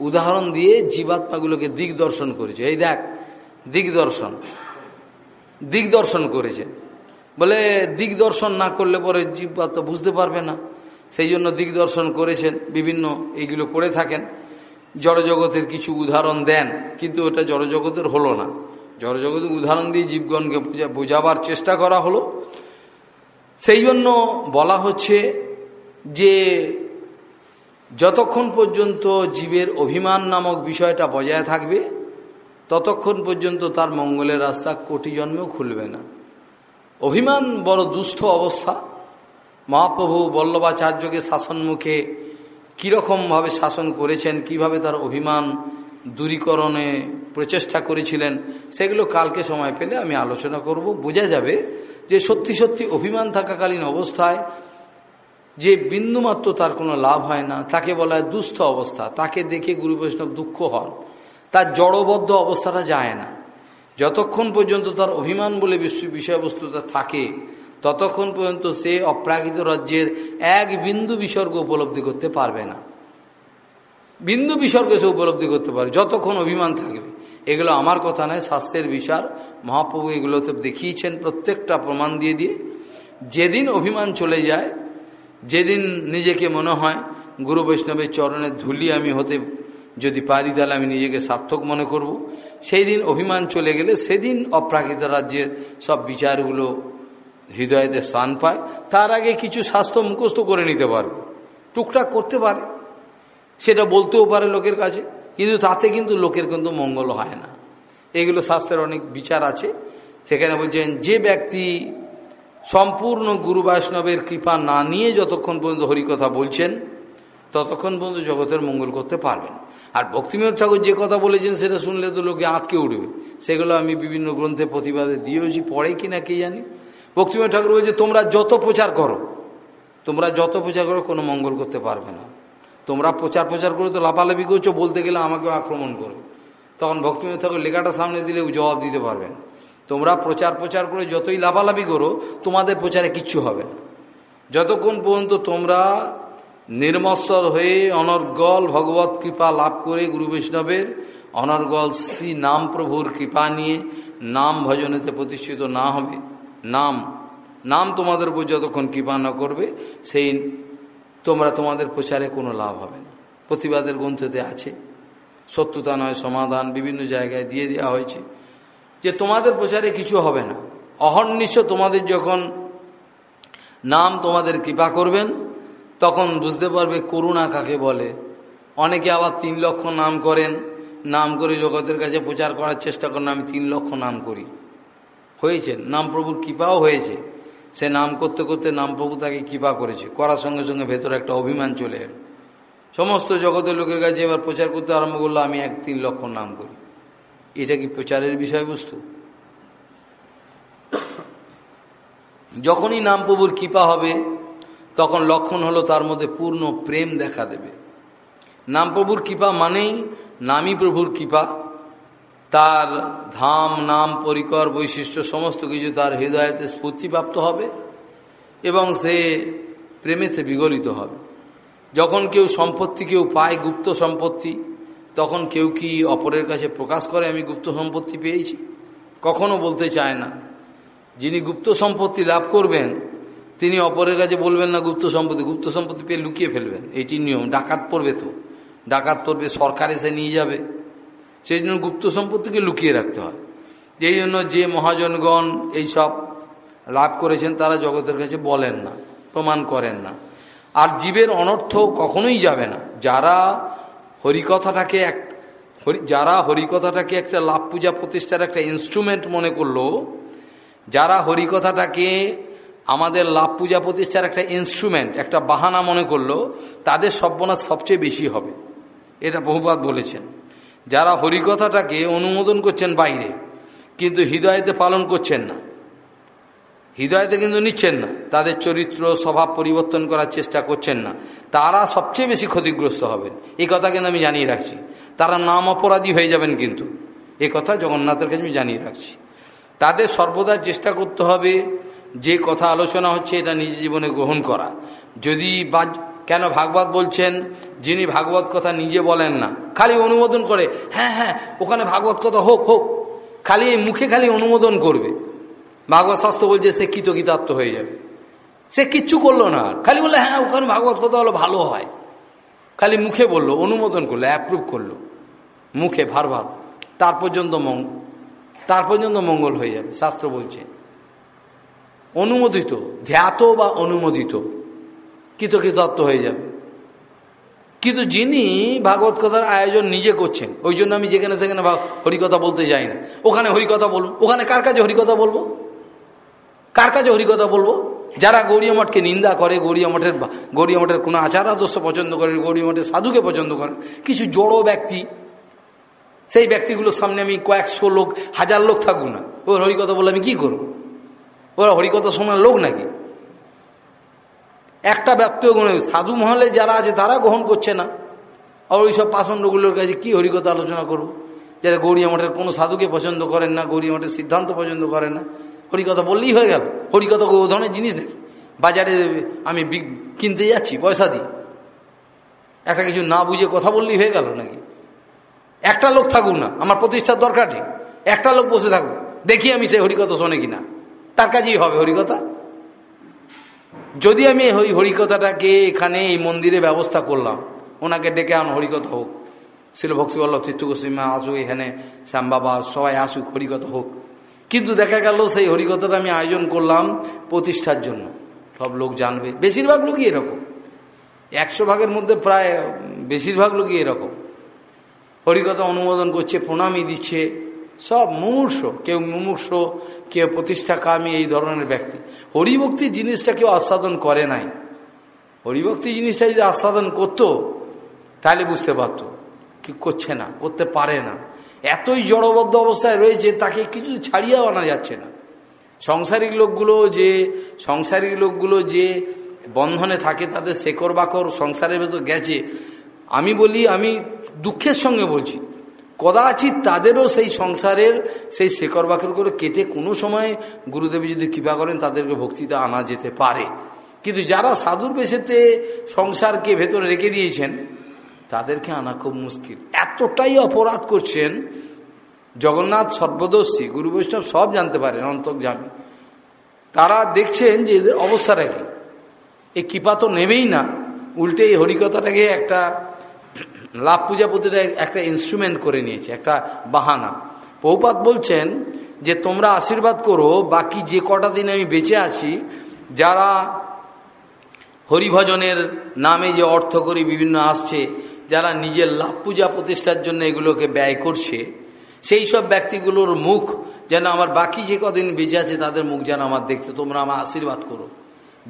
উদাহরণ দিয়ে জীবাত্মাগুলোকে দিগদর্শন করেছে এই দেখ দিগদর্শন দিগদর্শন করেছে বলে দিগদর্শন না করলে পরে জীবাত্মা বুঝতে পারবে না সেই জন্য দিগদর্শন করেছেন বিভিন্ন এইগুলো করে থাকেন জড়জগতের কিছু উদাহরণ দেন কিন্তু ওটা জড়জগতের হলো না জড়জগতে উদাহরণ দিয়ে জীবগণকে বোঝাবার চেষ্টা করা হলো সেই জন্য বলা হচ্ছে যে যতক্ষণ পর্যন্ত জীবের অভিমান নামক বিষয়টা বজায় থাকবে ততক্ষণ পর্যন্ত তার মঙ্গলের রাস্তা কোটি জন্মেও খুলবে না অভিমান বড় দুস্থ অবস্থা মহাপ্রভু বল্লভাচার্যকে শাসন মুখে কীরকমভাবে শাসন করেছেন কিভাবে তার অভিমান দূরীকরণে প্রচেষ্টা করেছিলেন সেগুলো কালকে সময় পেলে আমি আলোচনা করব বোঝা যাবে যে সত্যি সত্যি অভিমান থাকাকালীন অবস্থায় যে বিন্দুমাত্র তার কোনো লাভ হয় না তাকে বলা হয় দুস্থ অবস্থা তাকে দেখে গুরু বৈষ্ণব দুঃখ হন তার জড়বদ্ধ অবস্থাটা যায় না যতক্ষণ পর্যন্ত তার অভিমান বলে বিশ্ব বিষয়বস্তুটা থাকে ততক্ষণ পর্যন্ত সে অপ্রাকৃত রাজ্যের এক বিন্দু বিসর্গ উপলব্ধি করতে পারবে না বিন্দু বিসর্গ সে উপলব্ধি করতে পারে যতক্ষণ অভিমান থাকবে এগুলো আমার কথা নয় শাস্ত্রের বিচার মহাপ্রভু এগুলো তো দেখিয়েছেন প্রত্যেকটা প্রমাণ দিয়ে দিয়ে যেদিন অভিমান চলে যায় যেদিন নিজেকে মনে হয় গুরু বৈষ্ণবের চরণের ধুলি আমি হতে যদি পারি তাহলে আমি নিজেকে সার্থক মনে করব। সেই দিন অভিমান চলে গেলে সেদিন অপ্রাকৃত রাজ্যের সব বিচারগুলো হৃদয়তে স্থান পায় তার আগে কিছু স্বাস্থ্য মুখস্থ করে নিতে পারবে টুকটাক করতে পারে সেটা বলতেও পারে লোকের কাছে কিন্তু তাতে কিন্তু লোকের কিন্তু মঙ্গল হয় না এগুলো শাস্ত্রের অনেক বিচার আছে সেখানে বলছেন যে ব্যক্তি সম্পূর্ণ গুরু বৈষ্ণবের কৃপা না নিয়ে যতক্ষণ পর্যন্ত হরিকথা বলছেন ততক্ষণ পর্যন্ত জগতের মঙ্গল করতে পারবেন আর ভক্তিমেয় ঠাকুর যে কথা বলেছেন সেটা শুনলে তো লোকে আঁতকে উঠবে সেগুলো আমি বিভিন্ন গ্রন্থে প্রতিবাদে দিয়েওছি পড়ে কি না কে জানি ভক্তিমেয় ঠাকুর বলছে তোমরা যত প্রচার করো তোমরা যত প্রচার করো কোনো মঙ্গল করতে পারবে না তোমরা প্রচার প্রচার করে তো লাফালাফি করছো বলতে গেলে আমাকেও আক্রমণ করো তখন ভক্তিময় ঠাকুর লেখাটা সামনে দিলে জবাব দিতে পারবেন তোমরা প্রচার প্রচার করে যতই লাফালাফি করো তোমাদের প্রচারে কিচ্ছু হবে না যতক্ষণ পর্যন্ত তোমরা নির্মৎসর হয়ে অনর্গল ভগবত কৃপা লাভ করে গুরু বৈষ্ণবের অনর্গল শ্রী নাম প্রভুর কৃপা নিয়ে নাম ভজনেতে প্রতিষ্ঠিত না হবে নাম নাম তোমাদের উপর যতক্ষণ কৃপা না করবে সেই তোমরা তোমাদের প্রচারে কোনো লাভ হবে না প্রতিবাদের গ্রন্থতে আছে সত্যতা নয় সমাধান বিভিন্ন জায়গায় দিয়ে দেওয়া হয়েছে যে তোমাদের প্রচারে কিছু হবে না অহর্নিশ তোমাদের যখন নাম তোমাদের কৃপা করবেন তখন বুঝতে পারবে করুণা কাকে বলে অনেকে আবার তিন লক্ষ নাম করেন নাম করে জগতের কাছে প্রচার করার চেষ্টা করেন আমি তিন লক্ষ নাম করি হয়েছে নাম প্রভুর কৃপাও হয়েছে সে নাম করতে করতে নামপ্রভু তাকে কৃপা করেছে করার সঙ্গে সঙ্গে ভেতরে একটা অভিমান চলে এল সমস্ত জগতের লোকের কাছে এবার প্রচার করতে আরম্ভ করলো আমি এক তিন লক্ষ নাম করি এটা কি প্রচারের বিষয়বস্তু যখনই নামপ্রভুর কৃপা হবে তখন লক্ষণ হলো তার মধ্যে পূর্ণ প্রেম দেখা দেবে নামপ্রভুর কৃপা মানেই নামই প্রভুর কৃপা তার ধাম নাম পরিকর বৈশিষ্ট্য সমস্ত কিছু তার হৃদয়তে স্ফূর্তিপ্রাপ্ত হবে এবং সে প্রেমেতে বিগলিত হবে যখন কেউ সম্পত্তি কেউ পায় গুপ্ত সম্পত্তি তখন কেউ কি অপরের কাছে প্রকাশ করে আমি গুপ্ত সম্পত্তি পেয়েছি কখনো বলতে চায় না যিনি গুপ্ত সম্পত্তি লাভ করবেন তিনি অপরের কাছে বলবেন না গুপ্ত সম্পত্তি গুপ্ত সম্পত্তি পেয়ে লুকিয়ে ফেলবেন এটি নিয়ম ডাকাত পড়বে তো ডাকাত পড়বে সরকার এসে নিয়ে যাবে সেই জন্য গুপ্ত সম্পত্তিকে লুকিয়ে রাখতে হয় যেই জন্য যে মহাজনগণ এইসব লাভ করেছেন তারা জগতের কাছে বলেন না প্রমাণ করেন না আর জীবের অনর্থ কখনোই যাবে না যারা হরিকথাটাকে এক যারা হরিকথাটাকে একটা লাভ পূজা প্রতিষ্ঠার একটা ইনস্ট্রুমেন্ট মনে করলো যারা হরিকথাটাকে আমাদের লাভ পূজা প্রতিষ্ঠার একটা ইনস্ট্রুমেন্ট একটা বাহানা মনে করলো তাদের সর্বনাশ সবচেয়ে বেশি হবে এটা বহুবাদ বলেছেন যারা হরিকথাটাকে অনুমোদন করছেন বাইরে কিন্তু হৃদয়তে পালন করছেন না হৃদয়তে কিন্তু নিচ্ছেন না তাদের চরিত্র স্বভাব পরিবর্তন করার চেষ্টা করছেন না তারা সবচেয়ে বেশি ক্ষতিগ্রস্ত হবেন এই কথা কিন্তু আমি জানিয়ে রাখছি তারা নাম অপরাধী হয়ে যাবেন কিন্তু এ কথা জগন্নাথের কাছে আমি জানিয়ে রাখছি তাদের সর্বদা চেষ্টা করতে হবে যে কথা আলোচনা হচ্ছে এটা নিজ জীবনে গ্রহণ করা যদি বা কেন ভাগবত বলছেন যিনি ভাগবত কথা নিজে বলেন না খালি অনুমোদন করে হ্যাঁ হ্যাঁ ওখানে ভাগবত কথা হোক হোক খালি এই মুখে খালি অনুমোদন করবে ভাগবত শাস্ত্র বলছে সে কৃতগীতার্থ হয়ে যাবে সে কিচ্ছু করলো না খালি বললো হ্যাঁ ওখানে ভাগবত কথা হলো ভালো হয় খালি মুখে বলল অনুমোদন করলো অ্যাপ্রুভ করলো মুখে ভার ভার তার পর্যন্ত মং তার পর্যন্ত মঙ্গল হয়ে যাবে শাস্ত্র বলছে অনুমোদিত ধ্যাত বা অনুমোদিত কৃতকৃতত্ব হয়ে যাবে কিন্তু যিনি ভাগবত কথার আয়োজন নিজে করছেন ওই জন্য আমি যেখানে সেখানে হরিকথা বলতে যাই না ওখানে হরিকথা বলুন ওখানে কার কাছে হরিকথা বলবো কার কাছে হরিকথা বলবো যারা গৌরীয় মঠকে নিন্দা করে গৌরীয় মঠের গৌরীয় মঠের কোনো আচার আদর্শ পছন্দ করে গৌরীয় মঠের সাধুকে পছন্দ করে কিছু জড়ো ব্যক্তি সেই ব্যক্তিগুলোর সামনে আমি কয়েকশো লোক হাজার লোক থাকবো না ওর হরিকথা বলে আমি কী করব ওরা হরিকথা শোনার লোক নাকি একটা ব্যক্তিও গ্রহণ সাধু মহলে যারা আছে তারা গ্রহণ করছে না আর ওই সব পাষণ্ডগুলোর কাছে কি হরিকতা আলোচনা করব যাতে গৌরী মঠের কোনো সাধুকে পছন্দ করেন না গৌরী মঠের সিদ্ধান্ত পছন্দ করেন না হরিকথা বললেই হয়ে গেল হরিকথা ও ধরনের জিনিস নেই বাজারে আমি কিনতে যাচ্ছি পয়সা দিই একটা কিছু না বুঝে কথা বললেই হয়ে গেল নাকি একটা লোক থাকুক না আমার প্রতিষ্ঠার দরকার নেই একটা লোক বসে থাকুক দেখি আমি সেই হরিকথা শোনে কিনা তার কাছেই হবে হরিকথা যদি আমি ওই হরিকথাটাকে এখানে এই মন্দিরে ব্যবস্থা করলাম ওনাকে ডেকে আন হরিকথা হোক ছিল ভক্তিবল্লভ চিত্তগোস্বীমা আসুক এখানে শ্যাম বাবা সবাই আসুক হরিকথা হোক কিন্তু দেখা গেল সেই হরিকথাটা আমি আয়োজন করলাম প্রতিষ্ঠার জন্য সব লোক জানবে বেশিরভাগ লোকই এরকম একশো ভাগের মধ্যে প্রায় বেশিরভাগ লোকই এরকম হরিকথা অনুমোদন করছে প্রণামই দিচ্ছে সব মুমূর্ষ কেউ মুমূর্ষ কেউ প্রতিষ্ঠাকামী এই ধরনের ব্যক্তি হরিভক্তি জিনিসটা কেউ আস্বাদন করে নাই হরিভক্তি জিনিসটা যদি আস্বাদন করত তাহলে বুঝতে পারত কি করছে না করতে পারে না এতই জড়বদ্ধ অবস্থায় রয়েছে তাকে কিছু ছাড়িয়ে আনা যাচ্ছে না সংসারিক লোকগুলো যে সংসারিক লোকগুলো যে বন্ধনে থাকে তাদের শেকর বাকর সংসারের ভেতর গেছে আমি বলি আমি দুঃখের সঙ্গে বলছি কদাচিৎ তাদেরও সেই সংসারের সেই শেকর করে কেটে কোনো সময় গুরুদেবী যদি কৃপা করেন তাদেরকে ভক্তিতে আনা যেতে পারে কিন্তু যারা সাধুর বেশেতে সংসারকে ভেতরে রেখে দিয়েছেন তাদেরকে আনা খুব মুশকিল এতটাই অপরাধ করছেন জগন্নাথ সর্বদর্শী গুরু বৈষ্ণব সব জানতে পারেন অন্তর্জামী তারা দেখছেন যে এদের অবস্থাটা কি এই কৃপা তো নেবেই না উল্টে এই হরিকতাটাকে একটা লাভ পূজা প্রতিটা একটা ইনস্ট্রুমেন্ট করে নিয়েছে একটা বাহানা পৌপাত বলছেন যে তোমরা আশীর্বাদ করো বাকি যে কটা দিন আমি বেঁচে আছি যারা হরিভজনের নামে যে অর্থ করি বিভিন্ন আসছে যারা নিজের লাভ পূজা প্রতিষ্ঠার জন্য এগুলোকে ব্যয় করছে সেই সব ব্যক্তিগুলোর মুখ যেন আমার বাকি যে কদিন বেঁচে আছে তাদের মুখ যেন আমার দেখতে তোমরা আমার আশীর্বাদ করো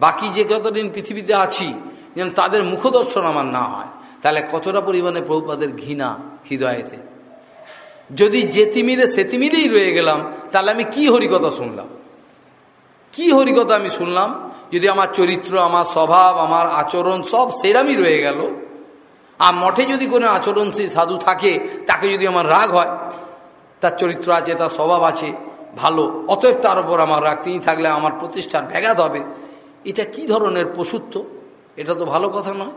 বাকি যে কতদিন পৃথিবীতে আছি যেন তাদের মুখদর্শন আমার না হয় তাহলে কতটা পরিমাণে প্রভুপাদের ঘৃণা হৃদয়েতে যদি যে তিমিরে সে তিমিরেই রয়ে গেলাম তাহলে আমি কি হরিকথা শুনলাম কি হরিকথা আমি শুনলাম যদি আমার চরিত্র আমার স্বভাব আমার আচরণ সব সেরামই রয়ে গেল আর মঠে যদি কোনো আচরণশীল সাধু থাকে তাকে যদি আমার রাগ হয় তার চরিত্র আছে তার স্বভাব আছে ভালো অতএব তার উপর আমার রাগ তিনি থাকলে আমার প্রতিষ্ঠার ব্যাঘাত হবে এটা কি ধরনের পশুত্ব এটা তো ভালো কথা নয়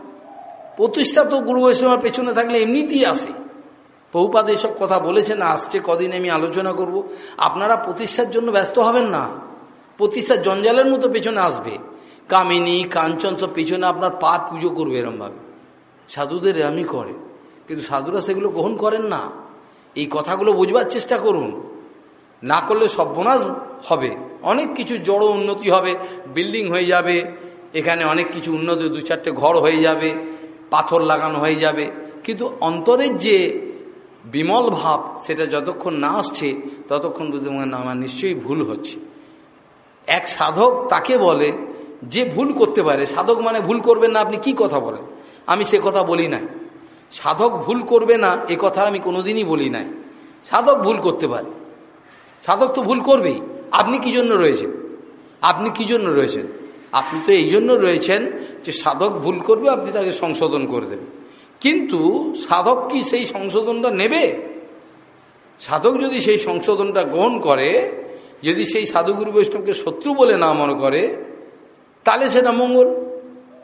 প্রতিষ্ঠা তো গুরু বৈষ্ণবের পেছনে থাকলে এমনিতেই আসে বহুপাত এইসব কথা বলেছেন আসছে কদিন আমি আলোচনা করব আপনারা প্রতিষ্ঠার জন্য ব্যস্ত হবেন না প্রতিষ্ঠার জঞ্জালের মতো পেছনে আসবে কামিনী কাঞ্চন সব পেছনে আপনার পা পুজো করবে এরমভাবে সাধুদের আমি করে কিন্তু সাধুরা সেগুলো গ্রহণ করেন না এই কথাগুলো বুঝবার চেষ্টা করুন না করলে সর্বনাশ হবে অনেক কিছু জড়ো উন্নতি হবে বিল্ডিং হয়ে যাবে এখানে অনেক কিছু উন্নত দু চারটে ঘর হয়ে যাবে পাথর লাগানো হয়ে যাবে কিন্তু অন্তরের যে বিমল ভাব সেটা যতক্ষণ না আসছে ততক্ষণ বুঝতে মনে আমার নিশ্চয়ই ভুল হচ্ছে এক সাধক তাকে বলে যে ভুল করতে পারে সাধক মানে ভুল করবেন না আপনি কি কথা বলেন আমি সে কথা বলি নাই সাধক ভুল করবে না এ কথা আমি কোনোদিনই বলি নাই সাধক ভুল করতে পারে সাধক তো ভুল করবেই আপনি কি জন্য রয়েছেন আপনি কি জন্য রয়েছেন আপনি তো এই জন্য রয়েছেন যে সাধক ভুল করবে আপনি তাকে সংশোধন করে দেবেন কিন্তু সাধক কি সেই সংশোধনটা নেবে সাধক যদি সেই সংশোধনটা গ্রহণ করে যদি সেই সাধুগুরু বৈষ্ণবকে শত্রু বলে না মনে করে তাহলে সেটা মঙ্গল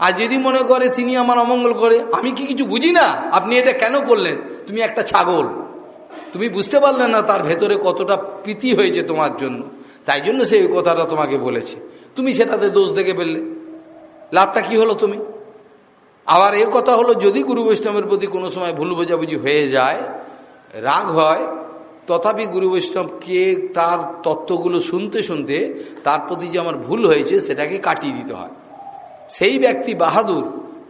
আর যদি মনে করে তিনি আমার অমঙ্গল করে আমি কি কিছু বুঝি না আপনি এটা কেন করলেন তুমি একটা ছাগল তুমি বুঝতে পারলে না তার ভেতরে কতটা প্রীতি হয়েছে তোমার জন্য তাই জন্য সেই কথাটা তোমাকে বলেছে তুমি সেটাতে দোষ দেখে ফেললে লাভটা কি হলো তুমি আবার এ কথা হলো যদি গুরু বৈষ্ণবের প্রতি কোনো সময় ভুল বোঝাবুঝি হয়ে যায় রাগ হয় তথাপি গুরু বৈষ্ণবকে তার তত্ত্বগুলো শুনতে শুনতে তার প্রতি যে আমার ভুল হয়েছে সেটাকে কাটিয়ে দিতে হয় সেই ব্যক্তি বাহাদুর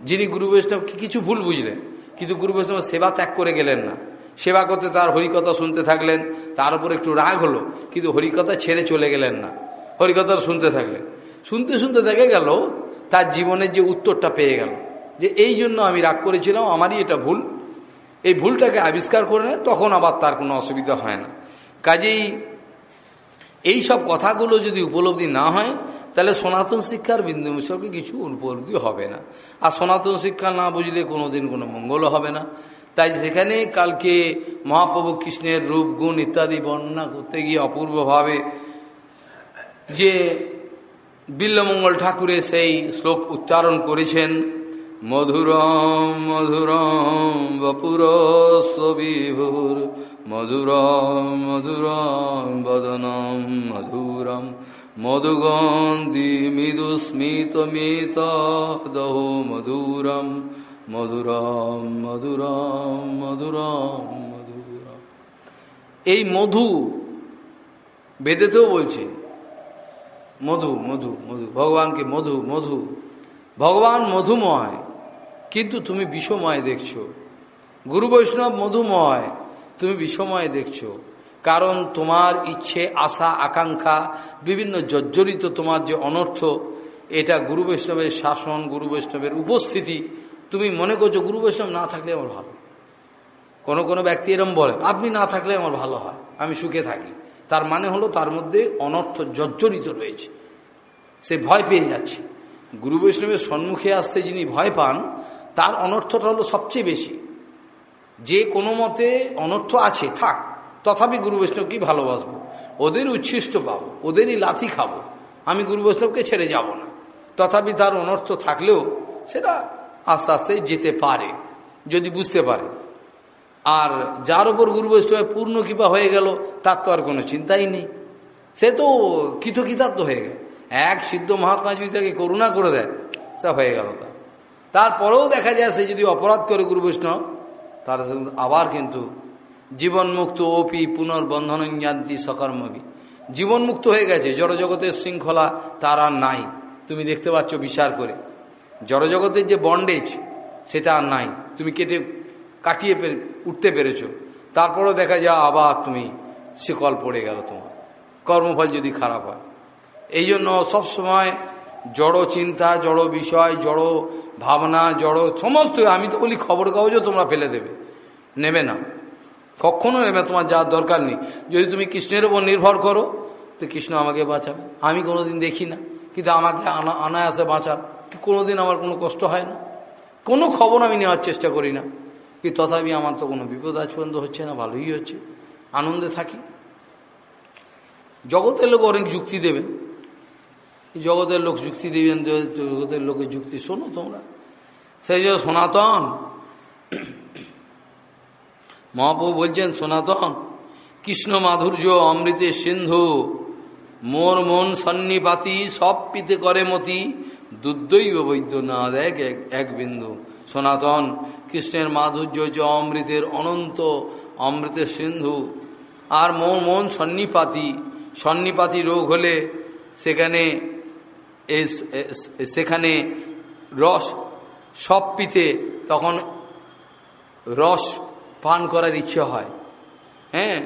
যিনি গুরু বৈষ্ণবকে কিছু ভুল বুঝলেন কিন্তু গুরু বৈষ্ণব সেবা ত্যাগ করে গেলেন না সেবা করতে তার হরিকথা শুনতে থাকলেন তার উপর একটু রাগ হলো কিন্তু হরিকথা ছেড়ে চলে গেলেন না হরিকথা শুনতে থাকলেন শুনতে শুনতে দেখা গেল তার জীবনের যে উত্তরটা পেয়ে গেল যে এই জন্য আমি রাগ করেছিলাম আমারই এটা ভুল এই ভুলটাকে আবিষ্কার করে নেয় তখন আবার তার কোনো অসুবিধা হয় না কাজেই এই সব কথাগুলো যদি উপলব্ধি না হয় তাহলে সনাতন শিক্ষার বিন্দু মিশ্রকে কিছু উপলব্ধি হবে না আর সনাতন শিক্ষা না বুঝলে কোনো দিন কোনো মঙ্গলও হবে না তাই সেখানে কালকে মহাপ্রভু কৃষ্ণের রূপ গুণ ইত্যাদি বর্ণনা করতে গিয়ে অপূর্বভাবে যে বিল্লমঙ্গল ঠাকুরে সেই শ্লোক উচ্চারণ করেছেন মধুরম মধুরম বপুর সবিভুর মধুরম মধুরম বদনম মধুরম মধুগন্ধি মিত দহ মধুরম মধুরম মধুরম মধুরম মধুরম এই মধু বেদেতেও বলছে মধু মধু মধু ভগবানকে মধু মধু ভগবান মধুময় কিন্তু তুমি বিষময় দেখছো গুরু বৈষ্ণব মধুময় তুমি বিষময় দেখছো কারণ তোমার ইচ্ছে আশা আকাঙ্ক্ষা বিভিন্ন জর্জরিত তোমার যে অনর্থ এটা গুরু বৈষ্ণবের শাসন গুরু বৈষ্ণবের উপস্থিতি তুমি মনে করছো গুরু বৈষ্ণব না থাকলে আমার ভালো কোনো কোনো ব্যক্তি এরম বলে আপনি না থাকলে আমার ভালো হয় আমি সুখে থাকি তার মানে হলো তার মধ্যে অনর্থ জর্জরিত রয়েছে সে ভয় পেয়ে যাচ্ছে গুরু বৈষ্ণবের সম্মুখে আসতে যিনি ভয় পান তার অনর্থটা হলো সবচেয়ে বেশি যে কোনো মতে অনর্থ আছে থাক তথাপি গুরু বৈষ্ণবকেই ভালোবাসবো ওদের উচ্ছিষ্ট পাবো ওদেরই লাথি খাব আমি গুরু বৈষ্ণবকে ছেড়ে যাব না তথাপি তার অনর্থ থাকলেও সেটা আস্তে আস্তে যেতে পারে যদি বুঝতে পারে আর যার ওপর গুরু বৈষ্ণবের পূর্ণ কৃপা হয়ে গেল তার তো আর কোনো চিন্তাই নেই সে তো কৃতকৃতার্থ হয়ে গেল এক সিদ্ধ মহাত্মা যদি তাকে করুণা করে দেয় তা হয়ে গেল তা তারপরেও দেখা যায় সে যদি অপরাধ করে গুরু বৈষ্ণব তার আবার কিন্তু জীবনমুক্ত ওপি জ্ঞানী সকর্মবি জীবনমুক্ত হয়ে গেছে জড়জগতের শৃঙ্খলা তার আর নাই তুমি দেখতে পাচ্ছ বিচার করে জড়জগতের যে বন্ডেজ সেটা আর নাই তুমি কেটে কাটিয়ে উঠতে পেরেছ তারপরও দেখা যায় আবার তুমি শিকল পড়ে গেল তোমার কর্মফল যদি খারাপ হয় এই জন্য সবসময় জড়ো চিন্তা জড়ো বিষয় জড়ো ভাবনা জড়ো সমস্ত আমি তো বলি খবর কাগজও তোমরা ফেলে দেবে নেবে না কখনও নেবে তোমার যাওয়ার দরকার নেই যদি তুমি কৃষ্ণের উপর নির্ভর করো তো কৃষ্ণ আমাকে বাঁচাবে আমি কোনোদিন দেখি না কিন্তু আমাকে আনা আসে বাঁচার কোনোদিন আমার কোনো কষ্ট হয় না কোনো খবর আমি নেওয়ার চেষ্টা করি না কি তথাপি আমার তো কোনো বিপদ আজ হচ্ছে না ভালোই হচ্ছে আনন্দে থাকি জগতের লোক অনেক যুক্তি দেবেন জগতের লোক যুক্তি দেবেন জগতের লোকের যুক্তি শোনো তোমরা সেই যে সনাতন মহাপ্রভু বলছেন সনাতন কৃষ্ণ মাধুর্য অমৃতে সিন্ধু মোর মন সন্নিপাতি সব পিতে করে মতি দুর্দৈব না এক এক বিন্দু সনাতন কৃষ্ণের মাধুর্য জ অমৃতের অনন্ত অমৃতের সিন্ধু আর মন মন সন্নিপাতি সন্নিপাতি রোগ হলে সেখানে সেখানে রস সব পিতে তখন রস পান করার ইচ্ছে হয় হ্যাঁ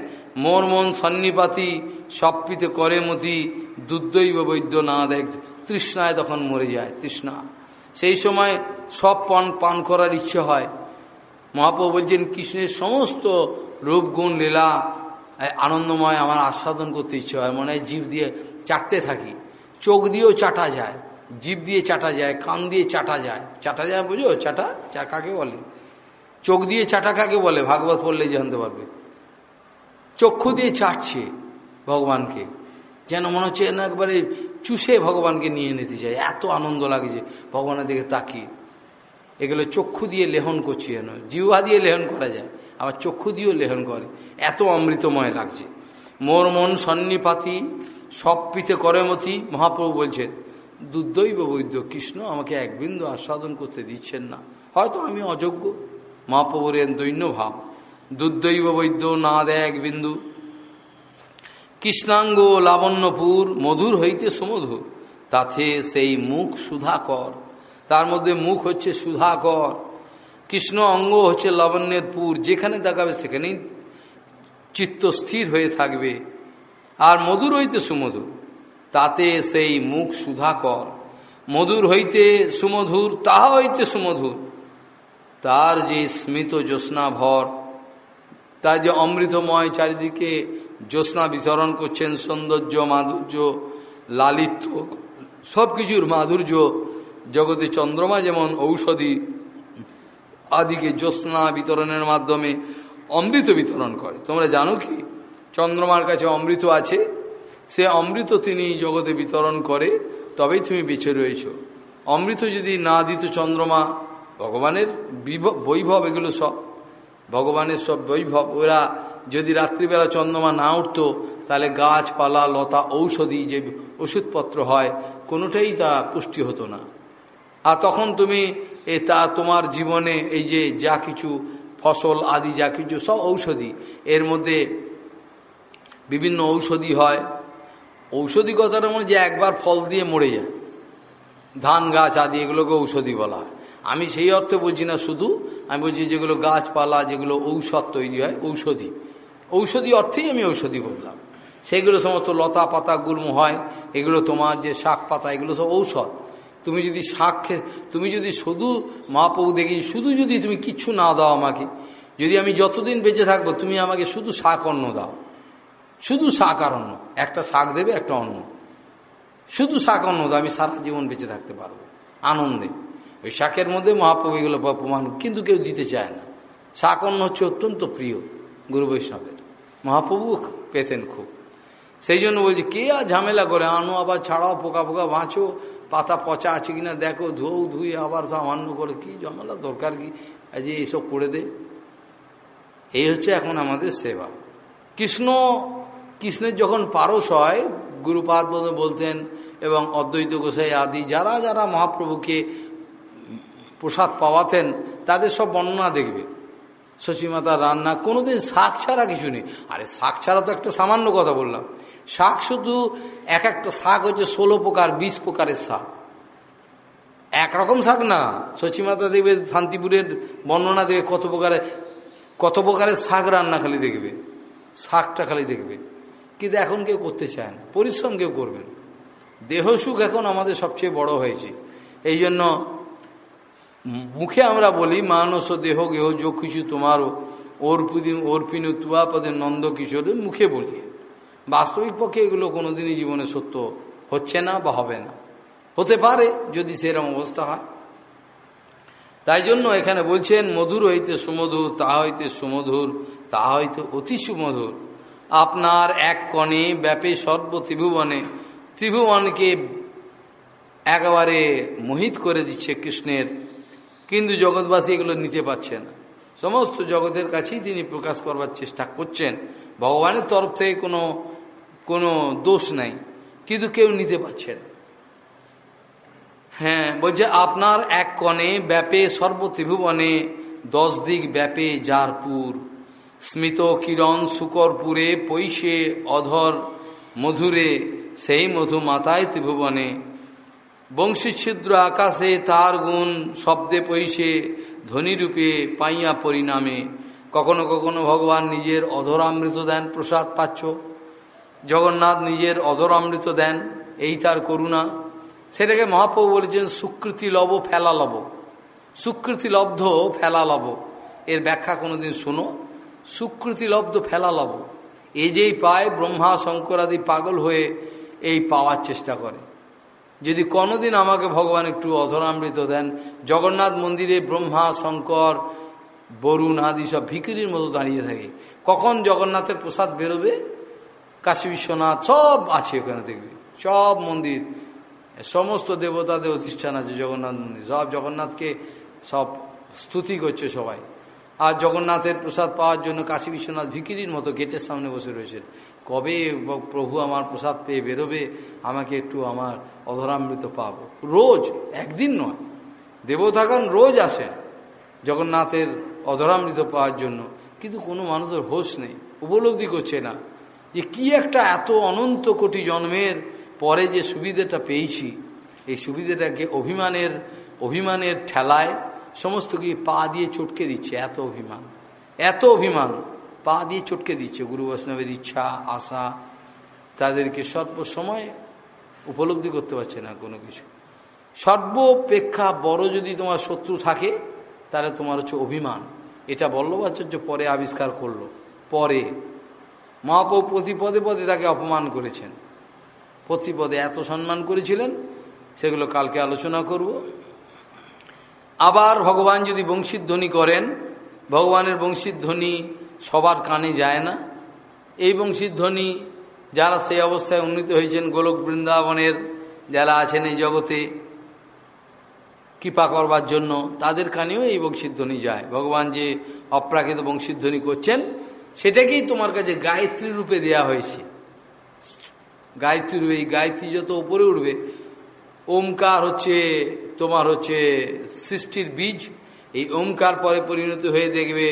মোর মন সন্নিপাতি সব পিতে করে মতি দুর্দৈব বৈদ্য না দেখ তৃষ্ণায় তখন মরে যায় তৃষ্ণা সেই সময় সব পান পান করার ইচ্ছে হয় মহাপ্রভু বলছেন কৃষ্ণের সমস্ত রূপগুণ লীলা আনন্দময় আমার আস্বাদন করতে ইচ্ছে হয় মনে হয় জীব দিয়ে চাটতে থাকি চোখ দিয়েও চাটা যায় জীব দিয়ে চাটা যায় কান দিয়ে চাটা যায় চাটা যায় বুঝো চাটা চা কাকে বলে চোখ দিয়ে চাটা কাকে বলে ভাগবত পড়লে জানতে পারবে চক্ষু দিয়ে চাটছে ভগবানকে যেন মনে হচ্ছে একবারে চুষে ভগবানকে নিয়ে নিতে চাই এত আনন্দ লাগছে ভগবানের দিকে তাকিয়ে এগুলো চক্ষু দিয়ে লেহন করছি যেন জিহ্বা দিয়ে লেহন করা যায় আবার চক্ষু দিয়েও লেহন করে এত অমৃতময় লাগছে মোর মন সন্নিপাতি সব পিতে করে মতি মহাপ্রভু বলছেন দুর্দৈব বৈদ্য কৃষ্ণ আমাকে এক বিন্দু আস্বাদন করতে দিচ্ছেন না হয়তো আমি অযোগ্য মহাপ্রভুর দৈন্য ভাব দুর্দৈব বৈদ্য না দেয় এক বিন্দু কৃষ্ণাঙ্গ লাবণ্যপুর মধুর হইতে সুমধুর তাতে সেই মুখ সুধাকর তার মধ্যে মুখ হচ্ছে সুধাকর কৃষ্ণ অঙ্গ হচ্ছে লাবণ্যের পুর যেখানে তাকাবে সেখানেই চিত্ত স্থির হয়ে থাকবে আর মধুর হইতে সুমধুর তাতে সেই মুখ সুধাকর মধুর হইতে সুমধুর তাহা হইতে সুমধুর তার যে স্মিত জ্যোৎস্না ভর তার যে অমৃতময় চারিদিকে জ্যোৎস্না বিতরণ করছেন সৌন্দর্য মাধুর্য লালিত্য সব কিছুর মাধুর্য জগতে চন্দ্রমা যেমন ঔষধি আদিকে জ্যোৎস্না বিতরণের মাধ্যমে অমৃত বিতরণ করে তোমরা জানো কি চন্দ্রমার কাছে অমৃত আছে সে অমৃত তিনি জগতে বিতরণ করে তবেই তুমি বেঁচে রয়েছ অমৃত যদি না দিত চন্দ্রমা ভগবানের বৈভব এগুলো সব ভগবানের সব বৈভব ওরা যদি রাত্রিবেলা চন্দ্রমা না উঠতো তাহলে গাছপালা লতা ঔষধি যে ওষুধপত্র হয় কোনোটাই তা পুষ্টি হতো না আর তখন তুমি এ তা তোমার জীবনে এই যে যা কিছু ফসল আদি যা কিছু সব ঔষধি এর মধ্যে বিভিন্ন ঔষধি হয় ঔষধি কথাটা মনে যে একবার ফল দিয়ে মরে যায় ধান গাছ আদি এগুলোকে ঔষধি বলা আমি সেই অর্থে বলছি না শুধু আমি বলছি যেগুলো গাছপালা যেগুলো ঔষধ তৈরি হয় ঔষধি ঔষধি অর্থেই আমি ঔষধি বললাম সেগুলো সমস্ত লতা পাতা গুল্ম হয় এগুলো তোমার যে শাক পাতা এগুলো সব ঔষধ তুমি যদি শাক তুমি যদি শুধু মহাপ্রভু দেখি শুধু যদি তুমি কিচ্ছু না দাও আমাকে যদি আমি যতদিন বেঁচে থাকবো তুমি আমাকে শুধু শাক অন্ন দাও শুধু শাক আর অন্ন একটা শাক দেবে একটা অন্ন শুধু শাক অন্ন দাও আমি সারা জীবন বেঁচে থাকতে পারবো আনন্দে ওই শাকের মধ্যে মহাপ্রভু এগুলো প্রমাণ কিন্তু কেউ দিতে চায় না শাক অন্ন হচ্ছে অত্যন্ত প্রিয় গুরু বৈষ্ণবের মহাপ্রভু পেতেন খুব সেই জন্য বলছি কে আর ঝামেলা করে আনো আবার ছাড়াও পোকা পোকা বাঁচো পাতা পচা আছে কি না দেখো ধুয়েও ধুয়ে আবার সামান্য করে কি ঝামেলা দরকার কি যে এইসব করে দে এই হচ্ছে এখন আমাদের সেবা কৃষ্ণ কৃষ্ণের যখন পারস হয় গুরুপাদ বলতেন এবং অদ্বৈত গোসাই আদি যারা যারা মহাপ্রভুকে প্রসাদ পাওয়াতেন তাদের সব বর্ণনা দেখবে শশীমাতার রান্না কোনোদিন শাক ছাড়া কিছু নেই আরে শাক ছাড়া তো একটা সামান্য কথা বললাম শাক শুধু এক একটা শাক হচ্ছে ষোলো প্রকার বিশ প্রকারের শাক একরকম শাক না শচীমাতা দেখবে শান্তিপুরের বর্ণনা দেবে কত প্রকারের কত প্রকারের শাক রান্না খালি দেখবে শাকটা খালি দেখবে কিন্তু এখন কেউ করতে চায় না পরিশ্রম কেউ করবেন দেহ সুখ এখন আমাদের সবচেয়ে বড় হয়েছে এই জন্য মুখে আমরা বলি মানস দেহ গেহ যোগ কিছু তোমারও অর্পিন অর্পিন তুয়া পদে নন্দ কিশোর মুখে বলি বাস্তবিক পক্ষে এগুলো কোনোদিনই জীবনে সত্য হচ্ছে না বা হবে না হতে পারে যদি সেরকম অবস্থা হয় তাই জন্য এখানে বলছেন মধুর হইতে সুমধুর তা হইতে সুমধুর তা হইতে অতি সুমধুর আপনার এক কণে ব্যাপে সর্ব ত্রিভুবনে ত্রিভুবনকে একেবারে মোহিত করে দিচ্ছে কৃষ্ণের কিন্তু জগৎবাসী এগুলো নিতে পারছে না সমস্ত জগতের কাছেই তিনি প্রকাশ করবার চেষ্টা করছেন ভগবানের তরফ থেকে কোনো কোনো দোষ নাই কিন্তু কেউ নিতে পারছেন হ্যাঁ বলছে আপনার এক কণে ব্যাপে সর্ব ত্রিভুবনে দশ দিক ব্যাপে জারপুর স্মিত কিরণ শুকরপুরে পৈশে অধর মধুরে সেই মধু মাথায় ত্রিভুবনে বংশীচ্ছিদ্র আকাশে তার গুণ শব্দে পৈশে ধ্বনিরূপে পাইয়া পরিণামে কখনো কখনো ভগবান নিজের অধরামৃত দেন প্রসাদ পাচ্ছ জগন্নাথ নিজের অধরামৃত দেন এই তার করুণা সেটাকে মহাপ্রভু বলেছেন সুকৃতি লব ফেলা লব সুকৃতি লব্ধ ফেলা লব এর ব্যাখ্যা কোনোদিন শোনো সুকৃতি লব্ধ ফেলা লব এই যেই পায় ব্রহ্মা শঙ্করাদি পাগল হয়ে এই পাওয়ার চেষ্টা করে যদি কোনোদিন আমাকে ভগবান একটু অধরামৃত দেন জগন্নাথ মন্দিরে ব্রহ্মা শঙ্কর বরুণ আদি সব ভিকির মতো দাঁড়িয়ে থাকে কখন জগন্নাথের প্রসাদ বেরোবে কাশী বিশ্বনাথ সব আছে ওখানে দেখবে সব মন্দির সমস্ত দেবতাদের অধিষ্ঠান আছে জগন্নাথ মন্দির সব জগন্নাথকে সব স্তুতি করছে সবাই আর জগন্নাথের প্রসাদ পাওয়ার জন্য কাশী বিশ্বনাথ ভিকিরির মতো গেটের সামনে বসে রয়েছেন কবে প্রভু আমার প্রসাদ পেয়ে বেরোবে আমাকে একটু আমার অধরামৃত পাব রোজ একদিন নয় দেবতাগণ রোজ আসেন জগন্নাথের অধরামৃত পাওয়ার জন্য কিন্তু কোনো মানুষের হোশ নেই উপলব্ধি করছে না যে কি একটা এত অনন্ত কোটি জন্মের পরে যে সুবিধাটা পেয়েছি এই সুবিধাটাকে অভিমানের অভিমানের ঠেলায় সমস্ত কি পা দিয়ে চটকে দিচ্ছে এত অভিমান এত অভিমান পা দিয়ে চটকে দিচ্ছে গুরু বৈষ্ণবের ইচ্ছা আশা তাদেরকে সর্বসময় উপলব্ধি করতে পারছে না কোনো কিছু সর্বপেক্ষা বড় যদি তোমার শত্রু থাকে তাহলে তোমার হচ্ছে অভিমান এটা বল্লভাচার্য পরে আবিষ্কার করলো পরে মহাপ্রভু প্রতি পদে পদে তাকে অপমান করেছেন প্রতি পদে এত সম্মান করেছিলেন সেগুলো কালকে আলোচনা করব আবার ভগবান যদি বংশীধ্বনি করেন ভগবানের বংশীধ্বনি সবার কানে যায় না এই বংশীধ্বনি যারা সেই অবস্থায় উন্নীত হয়েছেন গোলক বৃন্দাবনের যারা আছেন এই জগতে কৃপা করবার জন্য তাদের কানেও এই বংশীধ্বনি যায় ভগবান যে অপ্রাকৃত বংশীধ্বনি করছেন সেটাকেই তোমার কাছে গায়ত্রী রূপে দেয়া হয়েছে গায়ত্রী রূপে এই গায়ত্রী যত ওপরে উঠবে ওমকার হচ্ছে তোমার হচ্ছে সৃষ্টির বীজ এই ওমকার পরে পরিণত হয়ে দেখবে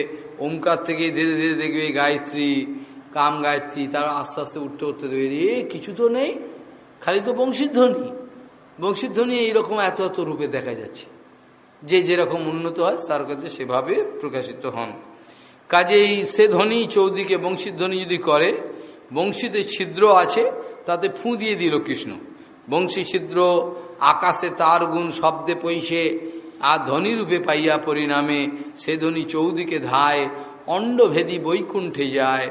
ওমকার থেকে ধীরে ধীরে দেখবে গায়ত্রী কাম গায়ত্রী তারা আস্তে আস্তে উঠতে উঠতে দেবে এ কিছু তো নেই খালি তো বংশীধ্বনি বংশীধ্বনি এইরকম এত এত রূপে দেখা যাচ্ছে যে যেরকম উন্নত হয় তার কাছে সেভাবে প্রকাশিত হন কাজেই সে ধ্বনি চৌদিকে বংশীধ্বনি যদি করে বংশীতে ছিদ্র আছে তাতে ফুঁ দিয়ে দিল কৃষ্ণ বংশী ছিদ্র আকাশে তার গুণ শব্দে পৈশে আর ধ্বনিরূপে পাইয়া পরিণামে সে ধ্বনি চৌদিকে ধায় অণ্ডভেদী বৈকুণ্ঠে যায়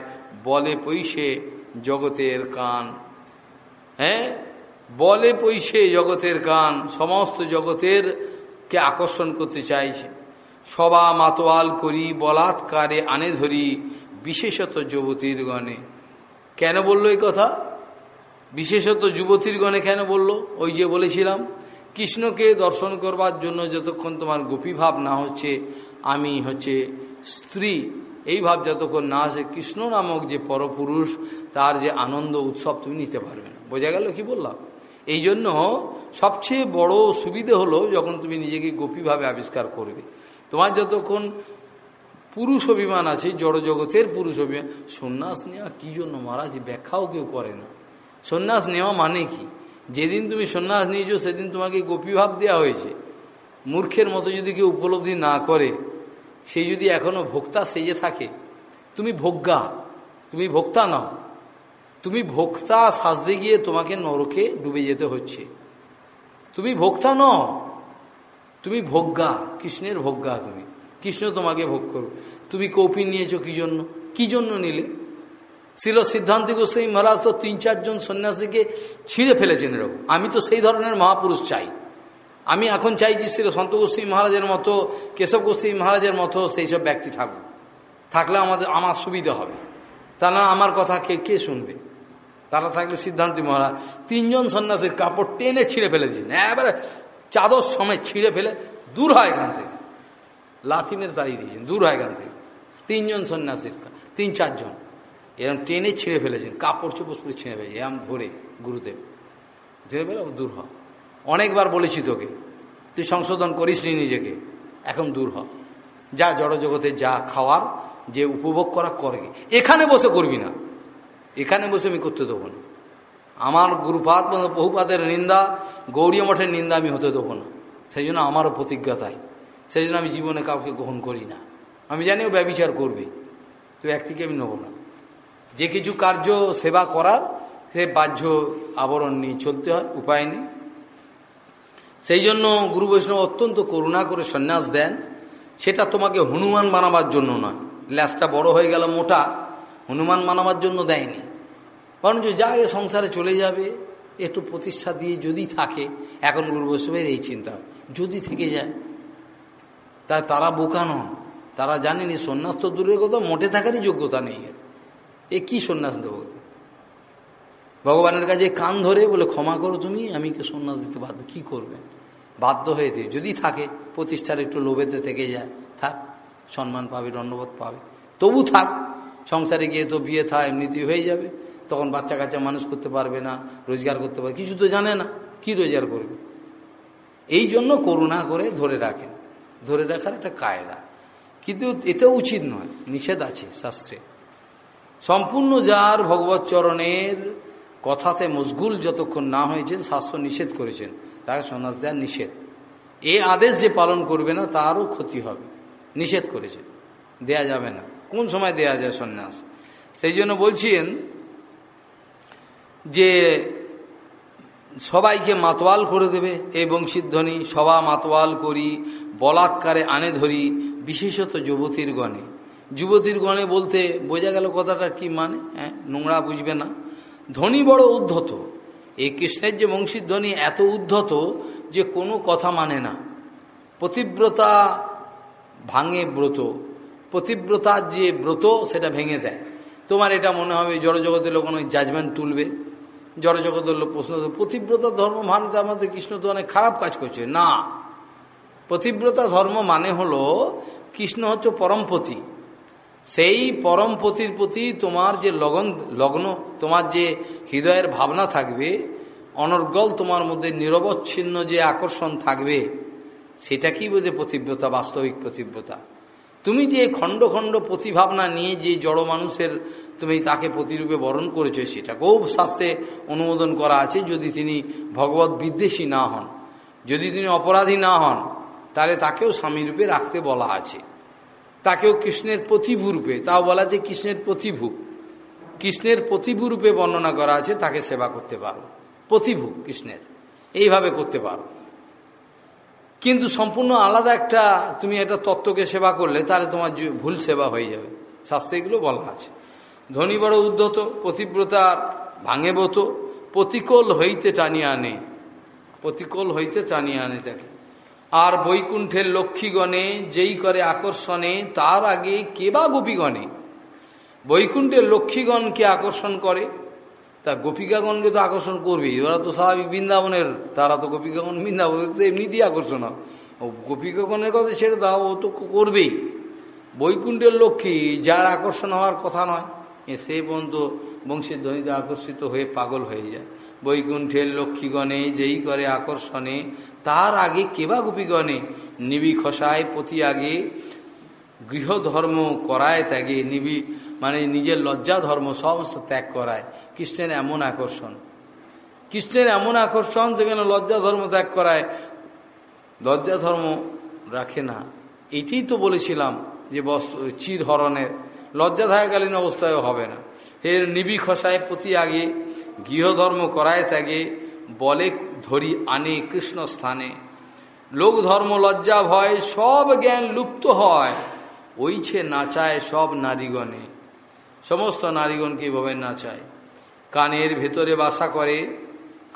বলে পৈশে জগতের কান হ্যাঁ বলে পৈশে জগতের কান সমস্ত জগতের কে আকর্ষণ করতে চাইছে সবা মাতোয়াল করি বলাৎকারে আনে ধরি বিশেষত যুবতীর গণে কেন বলল এই কথা বিশেষত যুবতীর গণে কেন বলল ওই যে বলেছিলাম কৃষ্ণকে দর্শন করবার জন্য যতক্ষণ তোমার গোপীভাব না হচ্ছে আমি হচ্ছে স্ত্রী এই ভাব যতক্ষণ না আসে কৃষ্ণ নামক যে পরপুরুষ তার যে আনন্দ উৎসব তুমি নিতে পারবে না বোঝা গেল কি বললাম এই জন্য সবচেয়ে বড় সুবিধে হলো যখন তুমি নিজেকে গোপীভাবে আবিষ্কার করবে তোমার যতক্ষণ পুরুষ অভিমান আছে জড়জগতের পুরুষ অভিমান সন্ন্যাস নেওয়া কী জন্য মহারাজ ব্যাখ্যাও কেউ করে না সন্ন্যাস নেওয়া মানে কি যেদিন তুমি সন্ন্যাস নিয়েছো সেদিন তোমাকে গোপীভাব দেওয়া হয়েছে মূর্খের মতো যদি কেউ উপলব্ধি না করে সে যদি এখনও ভোক্তা সেজে থাকে তুমি ভোগ্যা তুমি ভোক্তা নাও তুমি ভোক্তা সাজতে গিয়ে তোমাকে নরকে ডুবে যেতে হচ্ছে তুমি ভোক্তা নও তুমি ভোগ্যা কৃষ্ণের ভোগ্যা তুমি কৃষ্ণ তোমাকে ভোগ করো তুমি কৌপিন নিয়েছো কী জন্য কী জন্য নিলে ছিল সিদ্ধান্ত গোস্বামী মহারাজ তো তিন চারজন সন্ন্যাসীকে ছিঁড়ে ফেলেছেন এরকম আমি তো সেই ধরনের মহাপুরুষ চাই আমি এখন চাইছি ছিল সন্ত গোস্বামী মহারাজের মতো কেশব গোস্বামী মহারাজের মতো সেই সব ব্যক্তি থাকুক থাকলে আমাদের আমার সুবিধা হবে তা না আমার কথা কে কে শুনবে তারা থাকলে সিদ্ধান্তি মহারাজ তিনজন সন্ন্যাসীর কাপড় টেনে ছিঁড়ে ফেলেছেন এবারে চাদর সময় ছিঁড়ে ফেলে দূর হয় এখান থেকে লাথি তাড়িয়ে দিয়েছেন দূর হয় এখান থেকে তিনজন সন্ন্যাসীর তিন চারজন এরম টেনে ছিঁড়ে ফেলেছেন কাপড় চোপড় পুরো ছিঁড়ে ফেলেছে এরম ধরে গুরুদেব ধরে ফেলে ও দূর হ অনেকবার বলেছি তোকে তুই সংশোধন করিস নি নিজেকে এখন দূর হ যা জড়জগতে যা খাওয়ার যে উপভোগ করা করে এখানে বসে করবি না এখানে বসে আমি করতে দেবো না আমার গুরুপাত মানে বহুপাতের নিন্দা গৌরী মঠের নিন্দা আমি হতে দেবো না সেই জন্য আমারও প্রতিজ্ঞা তাই সেই জন্য আমি জীবনে কাউকে গ্রহণ করি না আমি জানি ও ব্যবচার করবে তো থেকে আমি নেবো না যে কিছু কার্য সেবা করার সে বাহ্য আবরণ নিয়ে চলতে হয় উপায় নেই সেই জন্য গুরু বৈষ্ণব অত্যন্ত করুণা করে সন্ন্যাস দেন সেটা তোমাকে হনুমান বানাবার জন্য নয় ল্যাসটা বড় হয়ে গেল মোটা হনুমান বানাবার জন্য দেয়নি বরঞ্চ যা এ সংসারে চলে যাবে একটু প্রতিষ্ঠা দিয়ে যদি থাকে এখন গুরু বৈষ্ণবের এই চিন্তা যদি থেকে যায় তাই তারা বোকা নন তারা জানেনি সন্ন্যাস তো দূরের কথা মোটে থাকারই যোগ্যতা নেই এ কি সন্ন্যাস দেব ভগবানের কাছে কান ধরে বলে ক্ষমা করো তুমি আমি কে সন্ন্যাস দিতে বাধ্য কি করবে বাধ্য হয়ে দিয়ে যদি থাকে প্রতিষ্ঠার একটু লোভেতে থেকে যায় থাক সম্মান পাবে দণ্ডবোধ পাবে তবু থাক সংসারে গিয়ে তো বিয়ে থা এমনিতেই হয়ে যাবে তখন বাচ্চা কাচ্চা মানুষ করতে পারবে না রোজগার করতে পারবে কিছু তো জানে না কি রোজগার করবে এই জন্য করুণা করে ধরে রাখেন ধরে রাখার একটা কায়দা কিন্তু এতে উচিত নয় নিষেধ আছে শাস্ত্রে সম্পূর্ণ যার ভগবত চরণের কথাতে মজগুল যতক্ষণ না হয়েছেন শাস্ত্র নিষেধ করেছেন তাকে সন্ন্যাস দেওয়ার নিষেধ এ আদেশ যে পালন করবে না তারও ক্ষতি হবে নিষেধ করেছে দেয়া যাবে না কোন সময় দেয়া যায় সন্ন্যাস সেই জন্য বলছেন যে সবাইকে মাতোয়াল করে দেবে এই বংশীধ্বনি সভা মাতোয়াল করি বলাৎকারে আনে ধরি বিশেষত যুবতীর গণে যুবতীর গণে বলতে বোঝা গেল কথাটা কি মানে হ্যাঁ নোংরা বুঝবে না ধনী বড় উদ্ধত এই কৃষ্ণের যে বংশীর ধ্বনি এত উদ্ধত যে কোনো কথা মানে না প্রতিব্রতা ভাঙে ব্রত প্রতিব্রতার যে ব্রত সেটা ভেঙে দেয় তোমার এটা মনে হবে জড়জগতের লোক কোনো জাজমেন্ট তুলবে জড়জগতের লোক প্রশ্ন প্রতিব্রতা ধর্ম মানতে আমাদের কৃষ্ণ তো অনেক খারাপ কাজ করছে না প্রতিব্রতা ধর্ম মানে হলো কৃষ্ণ হচ্ছে পরমপতি সেই পরম পতির প্রতি তোমার যে লগন লগ্ন তোমার যে হৃদয়ের ভাবনা থাকবে অনর্গল তোমার মধ্যে নিরবচ্ছিন্ন যে আকর্ষণ থাকবে সেটা কি বোঝে প্রতিব্রতা বাস্তবিক প্রতিব্রতা তুমি যে খণ্ড খণ্ড প্রতিভাবনা নিয়ে যে জড় মানুষের তুমি তাকে প্রতিরূপে বরণ করেছো সেটাকেও শাস্তে অনুমোদন করা আছে যদি তিনি ভগবত বিদ্বেষী না হন যদি তিনি অপরাধী না হন তাহলে তাকেও স্বামীরূপে রাখতে বলা আছে তাকেও কৃষ্ণের প্রতিভূ রূপে তাও বলা যে কৃষ্ণের প্রতিভূ কৃষ্ণের প্রতিভূ রূপে বর্ণনা করা আছে তাকে সেবা করতে পারো প্রতিভূ কৃষ্ণের এইভাবে করতে পারো কিন্তু সম্পূর্ণ আলাদা একটা তুমি একটা তত্ত্বকে সেবা করলে তাহলে তোমার ভুল সেবা হয়ে যাবে শাস্ত্রে এগুলো বলা আছে ধনী বড় উদ্ধত প্রতিব্রতার ভাঙে বত প্রতিকূল হইতে টানিয়ে আনে প্রতিকূল হইতে টানিয়ে আনে তাকে আর বৈকুণ্ঠের লক্ষ্মীগণে যেই করে আকর্ষণে তার আগে কেবা গোপীগণে বৈকুণ্ঠের লক্ষ্মীগণকে আকর্ষণ করে তা গোপিকাগণকে তো আকর্ষণ করবেই ওরা তো স্বাভাবিক বৃন্দাবনের তারা তো গোপিকাগণ বৃন্দাবন তো এমনিতেই আকর্ষণ হয় ও গোপিকাগণের কথা ছেড়ে দাও ও তো করবেই বৈকুণ্ঠের লক্ষ্মী যার আকর্ষণ হওয়ার কথা নয় সে পর্যন্ত বংশের ধ্বনিতে আকর্ষিত হয়ে পাগল হয়ে যায় বৈকুণ্ঠের লক্ষ্মীগণে যেই করে আকর্ষণে তার আগে কেবা গোপীগণে নিবি খসায় প্রতি আগে গৃহধর্ম করায় ত্যাগে নিবি মানে নিজের লজ্জা ধর্ম সমস্ত ত্যাগ করায় কৃষ্ণের এমন আকর্ষণ কৃষ্ণের এমন আকর্ষণ যেখানে লজ্জা ধর্ম ত্যাগ করায় লজ্জা ধর্ম রাখে না এটি তো বলেছিলাম যে বস্ত্র চিরহরণের লজ্জা থাকাকালীন অবস্থায় হবে না এর নিবি খসায় প্রতি আগে গৃহধর্ম করায় থাকে বলে ধরি আনে কৃষ্ণ স্থানে লোক ধর্ম লজ্জা ভয় সব জ্ঞান লুপ্ত হয় ওইছে নাচায় সব নারীগণে সমস্ত নারীগণকে এভাবে নাচায় কানের ভেতরে বাসা করে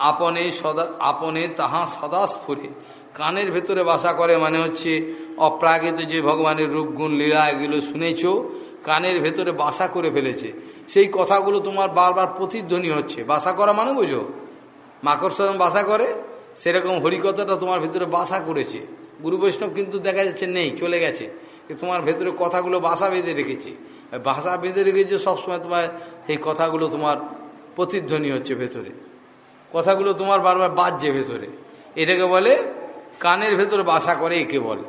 আপনে সদা আপনে তাহা সদা স্ফুরে কানের ভেতরে বাসা করে মানে হচ্ছে অপ্রাগিত যে ভগবানের রূপগুণ লীলা এগুলো শুনেছ কানের ভেতরে বাসা করে ফেলেছে সেই কথাগুলো তোমার বারবার প্রতিধ্বনি হচ্ছে বাসা করা মানে বোঝো মাকড়সন বাসা করে সেরকম হরিকথাটা তোমার ভেতরে বাসা করেছে গুরু বৈষ্ণব কিন্তু দেখা যাচ্ছে নেই চলে গেছে তোমার ভেতরে কথাগুলো বাসা বেঁধে রেখেছে বাসা বেঁধে রেখেছে সবসময় তোমার সেই কথাগুলো তোমার প্রতিধ্বনি হচ্ছে ভেতরে কথাগুলো তোমার বারবার বাজছে ভেতরে এটাকে বলে কানের ভেতরে বাসা করে একে বলে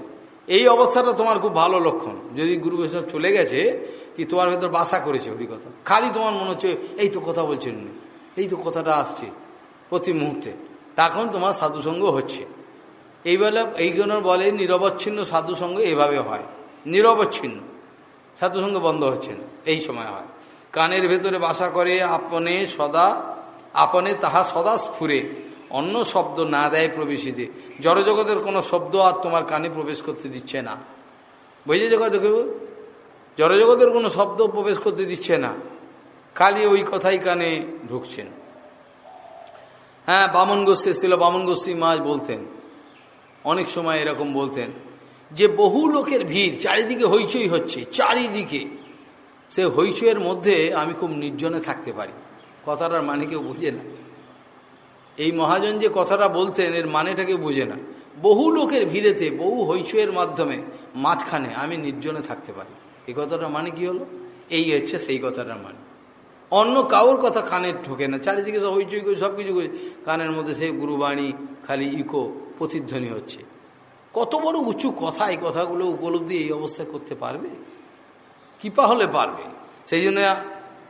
এই অবস্থাটা তোমার খুব ভালো লক্ষণ যদি গুরু বৈষ্ণব চলে গেছে কি তোমার ভেতর বাসা করেছে ওরই কথা খালি তোমার মনে হচ্ছে এই তো কথা বলছেন এই তো কথাটা আসছে প্রতি মুহূর্তে তখন তোমার সাধুসঙ্গ হচ্ছে এইবেলা এইগুলো বলে নিরবচ্ছিন্ন সাধুসঙ্গ এভাবে হয় নিরবচ্ছিন্ন সাধুসঙ্গ বন্ধ হচ্ছে না এই সময় হয় কানের ভেতরে বাসা করে আপনে সদা আপনে তাহা সদা স্ফুরে অন্য শব্দ না দেয় প্রবেশিতে জড়জগতের কোনো শব্দ আর তোমার কানে প্রবেশ করতে দিচ্ছে না বুঝে জগৎ জড়জগতের কোনো শব্দ প্রবেশ করতে দিচ্ছে না কালি ওই কথাই কানে ঢুকছেন হ্যাঁ বামন গোষ্ঠী ছিল বামন গোষ্ঠী মাছ বলতেন অনেক সময় এরকম বলতেন যে বহু লোকের ভিড় চারিদিকে হইচই হচ্ছে চারিদিকে সে হইচইয়ের মধ্যে আমি খুব নির্জনে থাকতে পারি কথাটার মানে কেউ বুঝে না এই মহাজন যে কথাটা বলতেন এর মানেটাকে বুঝে না বহু লোকের ভিড়েতে বহু হইচইয়ের মাধ্যমে মাঝখানে আমি নির্জনে থাকতে পারি এই কথাটা মানে কি হলো এই হচ্ছে সেই কথাটার মানে অন্য কাউর কথা কানের ঠোকে না চারিদিকে সব হইচই করে সব কিছু কানের মধ্যে সেই গুরুবাণী খালি ইকো প্রতিধ্বনি হচ্ছে কত বড় উঁচু কথা এই কথাগুলো উপলব্ধি এই অবস্থায় করতে পারবে কৃপা হলে পারবে সেই জন্য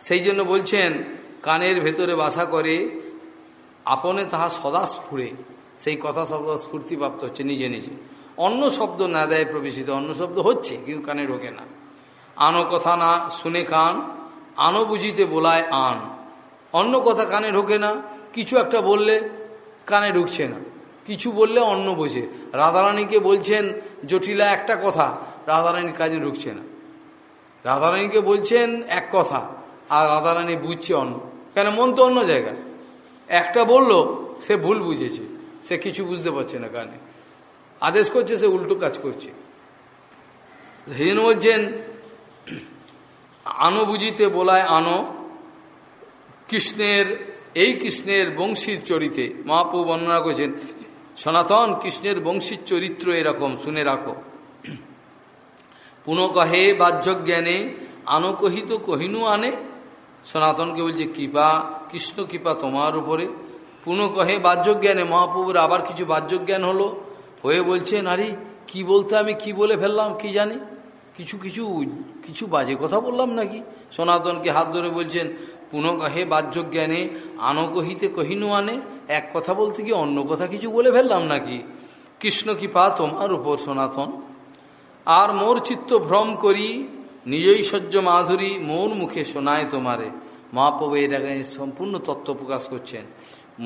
সেই জন্য বলছেন কানের ভেতরে বাসা করে আপনে তাহা সদা স্ফুরে সেই কথা সর্বদা স্ফূর্তিপ্রাপ্ত হচ্ছে নিজে নিজে অন্য শব্দ না দেয় প্রবেশিত অন্য শব্দ হচ্ছে কিন্তু কানে ঢোকে না আনো কথা না শুনে কান আনো বুঝিতে বোলায় আন অন্য কথা কানে ঢোকে না কিছু একটা বললে কানে ঢুকছে না কিছু বললে অন্য বোঝে রাধারানীকে বলছেন জটিলা একটা কথা রাধারানীর কাজে ঢুকছে না রাধারানীকে বলছেন এক কথা আর রাধারানী বুঝছে অন্য কেন মন তো অন্য জায়গা একটা বলল সে ভুল বুঝেছে সে কিছু বুঝতে পারছে না কানে আদেশ করছে সে উল্টো কাজ করছে হেন বলছেন আনো বুঝিতে বলায় আনো কৃষ্ণের এই কৃষ্ণের বংশীর চরিতে মহাপ্রভু বর্ণনা করেছেন সনাতন কৃষ্ণের বংশীর চরিত্র এরকম শুনে রাখো পুনকহে বাহ্যজ্ঞানে কহিত কহিনু আনে সনাতনকে বলছে কৃপা কৃষ্ণ কৃপা তোমার উপরে পুনকহে জ্ঞানে মহাপ্রভুর আবার কিছু বাহ্য জ্ঞান হলো হয়ে বলছে নারী কি বলতে আমি কি বলে ফেললাম কি জানি কিছু কিছু কিছু বাজে কথা বললাম নাকি সনাতনকে হাত ধরে বলছেন পুনঃ হে বাহ্য জ্ঞানে আনকহিতে কহিনু আনে এক কথা বলতে কি অন্য কথা কিছু বলে ফেললাম নাকি কৃষ্ণ কৃপা তোমার উপর সনাতন আর মোর চিত্ত ভ্রম করি নিজেই সহ্য মাধুরী মোর মুখে শোনায় তোমারে মহাপ্রভু এটাকে সম্পূর্ণ তত্ত্ব প্রকাশ করছেন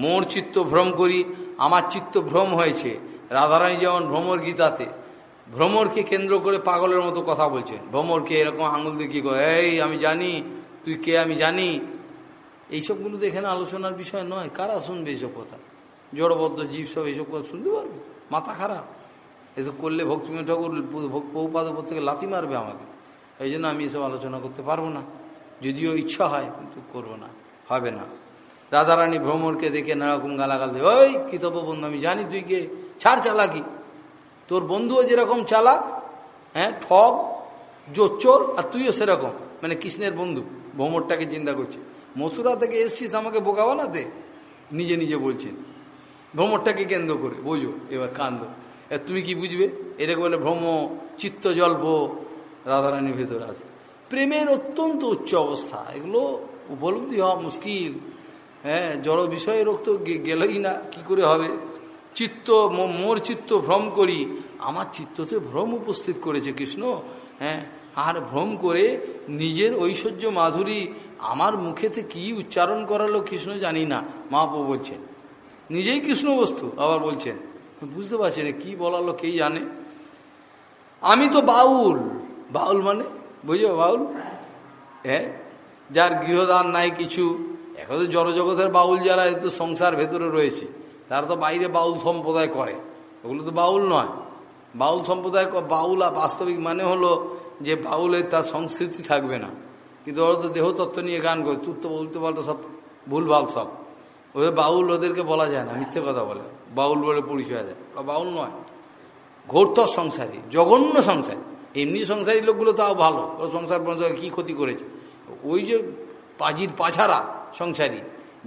মোর চিত্ত ভ্রম করি আমার চিত্ত ভ্রম হয়েছে রাধারানী যেমন ভ্রমর গীতাতে ভ্রমরকে কেন্দ্র করে পাগলের মতো কথা বলছেন ভ্রমরকে এরকম আঙুল দিয়ে কী করে এই আমি জানি তুই কে আমি জানি এইসবগুলো তো এখানে আলোচনার বিষয় নয় কারা শুনবে এইসব কথা জড়বদ্ধ জীব সব এইসব কথা শুনতে পারবে মাথা খারাপ এসব করলে ভক্তিম ঠাকুর পৌপাদ থেকে লাথি মারবে আমাকে এই জন্য আমি এসব আলোচনা করতে পারবো না যদিও ইচ্ছা হয় কিন্তু করবো না হবে না রাধারানী ভ্রমণকে দেখে নানারকম গালাগাল দেবে ওই কৃতব্য বন্ধু আমি জানি তুই কে ছাড় চালাকি তোর বন্ধুও যেরকম চালাক হ্যাঁ ঠগ জোচ্চোর আর তুইও সেরকম মানে কৃষ্ণের বন্ধু ভোমরটাকে চিন্তা করছে মথুরা থেকে এসছিস আমাকে বোকা বানাতে নিজে নিজে বলছেন ভ্রমরটাকে কেন্দ্র করে বোঝো এবার কান্দ তুমি কি বুঝবে এটাকে বলে ভ্রম চিত্ত জল্প রাধারানীর ভেতরে আছে প্রেমের অত্যন্ত উচ্চ অবস্থা এগুলো উপলব্ধি হওয়া মুশকিল হ্যাঁ জড় বিষয়ে রোগ তো গেলই না কি করে হবে চিত্ত মোর চিত্ত ভ্রম করি আমার চিত্ততে ভ্রম উপস্থিত করেছে কৃষ্ণ হ্যাঁ আর ভ্রম করে নিজের ঐশ্বর্য মাধুরী আমার মুখেতে কি উচ্চারণ করালো কৃষ্ণ জানি না মহাপ্রভু বলছেন নিজেই কৃষ্ণ বস্তু আবার বলছেন বুঝতে পারছি না কী বলালো কে জানে আমি তো বাউল বাউল মানে বুঝবে বাউল হ্যাঁ যার গৃহদান নাই কিছু এখন তো জড়জগতের বাউল যারা এত সংসার ভেতরে রয়েছে তারা তো বাইরে বাউল সম্প্রদায় করে ওগুলো তো বাউল নয় বাউল সম্প্রদায় বাউল বাস্তবিক মানে হলো যে বাউলে তার সংস্কৃতি থাকবে না কিন্তু ওরা তো দেহতত্ত্ব নিয়ে গান করে তুর তো বলতে পাল্টা সব ভুলভাল সব ওই বাউল ওদেরকে বলা যায় না মিথ্যে কথা বলে বাউল বলে পরিচয় দেয় বাউল নয় ঘোরতর সংসারী জঘন্য সংসারী এমনি সংসারী লোকগুলো তাও ভালো ওরা সংসার পর্যন্ত কী ক্ষতি করেছে ওই যে পাজির পাছারা সংসারী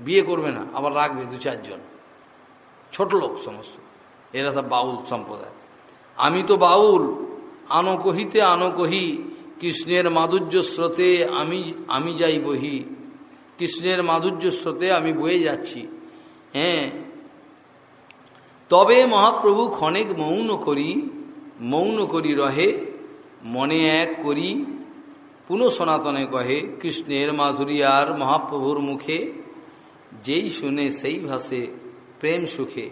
বিয়ে করবে না আবার রাখবে দু চারজন ছোট লোক সমস্ত এরা সব বাউল সম্প্রদায় আমি তো বাউল কহিতে আনো কহি কৃষ্ণের মাধুর্য স্রোতে আমি আমি যাই বহি কৃষ্ণের মাধুর্য স্রোতে আমি বয়ে যাচ্ছি হ্যাঁ তবে মহাপ্রভু ক্ষণেক মৌন করি মৌন করি রহে মনে এক করি পুনঃ সনাতনে কহে কৃষ্ণের মাধুরী আর মহাপ্রভুর মুখে যেই শুনে সেই ভাষে প্রেম সুখে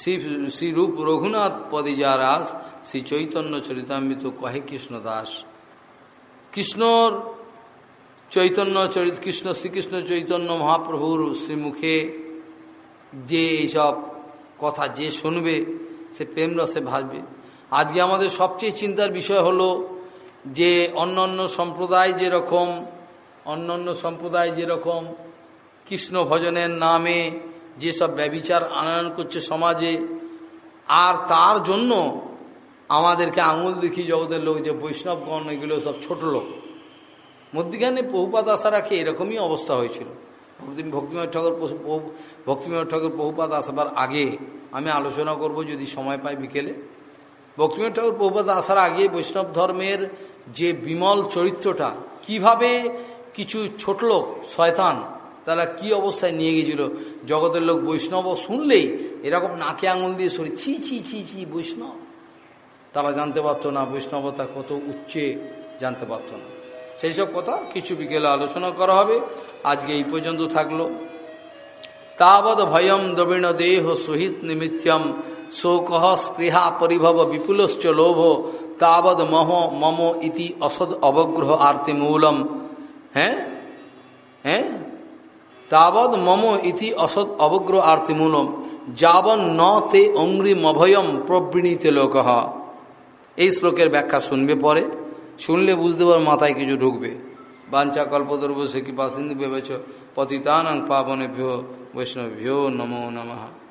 শ্রী শ্রীরূপ রঘুনাথ যা রাস শ্রী চৈতন্য চরিতামৃত কহে কৃষ্ণদাস কৃষ্ণর চৈতন্য চরিত কৃষ্ণ শ্রীকৃষ্ণ চৈতন্য মহাপ্রভুর শ্রীমুখে যে এইসব কথা যে শুনবে সে রসে ভাসবে আজকে আমাদের সবচেয়ে চিন্তার বিষয় হলো যে অন্য অন্য সম্প্রদায় যেরকম অন্য অন্য সম্প্রদায় যেরকম কৃষ্ণ ভজনের নামে যেসব ব্যবিচার আনয়ন করছে সমাজে আর তার জন্য আমাদেরকে আঙুল দেখি জগতের লোক যে বৈষ্ণবগণ এগুলো সব ছোট লোক মধ্যিখানে বহুপাত আশা রাখে এরকমই অবস্থা হয়েছিল ভক্তি ভক্তিময় ঠাকুর ভক্তিময় ঠাকুর বহুপাত আসবার আগে আমি আলোচনা করব যদি সময় পাই বিকেলে ভক্তিময় ঠাকুর বহুপাত আসার আগে বৈষ্ণব ধর্মের যে বিমল চরিত্রটা কিভাবে কিছু ছোট লোক শয়তান তারা কি অবস্থায় নিয়ে গিয়েছিল জগতের লোক বৈষ্ণব শুনলেই এরকম নাকে আঙুল দিয়ে শরীর ছি ছি ছি ছি বৈষ্ণব তারা জানতে পারতো না বৈষ্ণবতা কত উচ্চে জানতে পারতো না সেই সব কথা কিছু বিকেলে আলোচনা করা হবে আজকে এই পর্যন্ত থাকলো তাবৎ ভয়ম দ্রবীণ দেহ সহিত নিমিত্যম শোক স্পৃহা পরিভব বিপুলশ্চ লোভ তাবৎ মহ মম ইতি অসদ অবগ্রহ আর্তি মূলম হ্যাঁ হ্যাঁ তাবদ মম ইতি অসৎ অবগ্র আর্তিমূলম যাবন ন তে অঙ্গ্রি মভয়ম প্রবৃণীতে লোক এই শ্লোকের ব্যাখ্যা শুনবে পরে শুনলে বুঝতে পার মাথায় কিছু ঢুকবে বাঞ্চা কল্পদ্রব্য সে কৃপা সিন্ধু ভেবেছ পতিতানং পাবনে ভ্যো বৈষ্ণব নমো নমঃ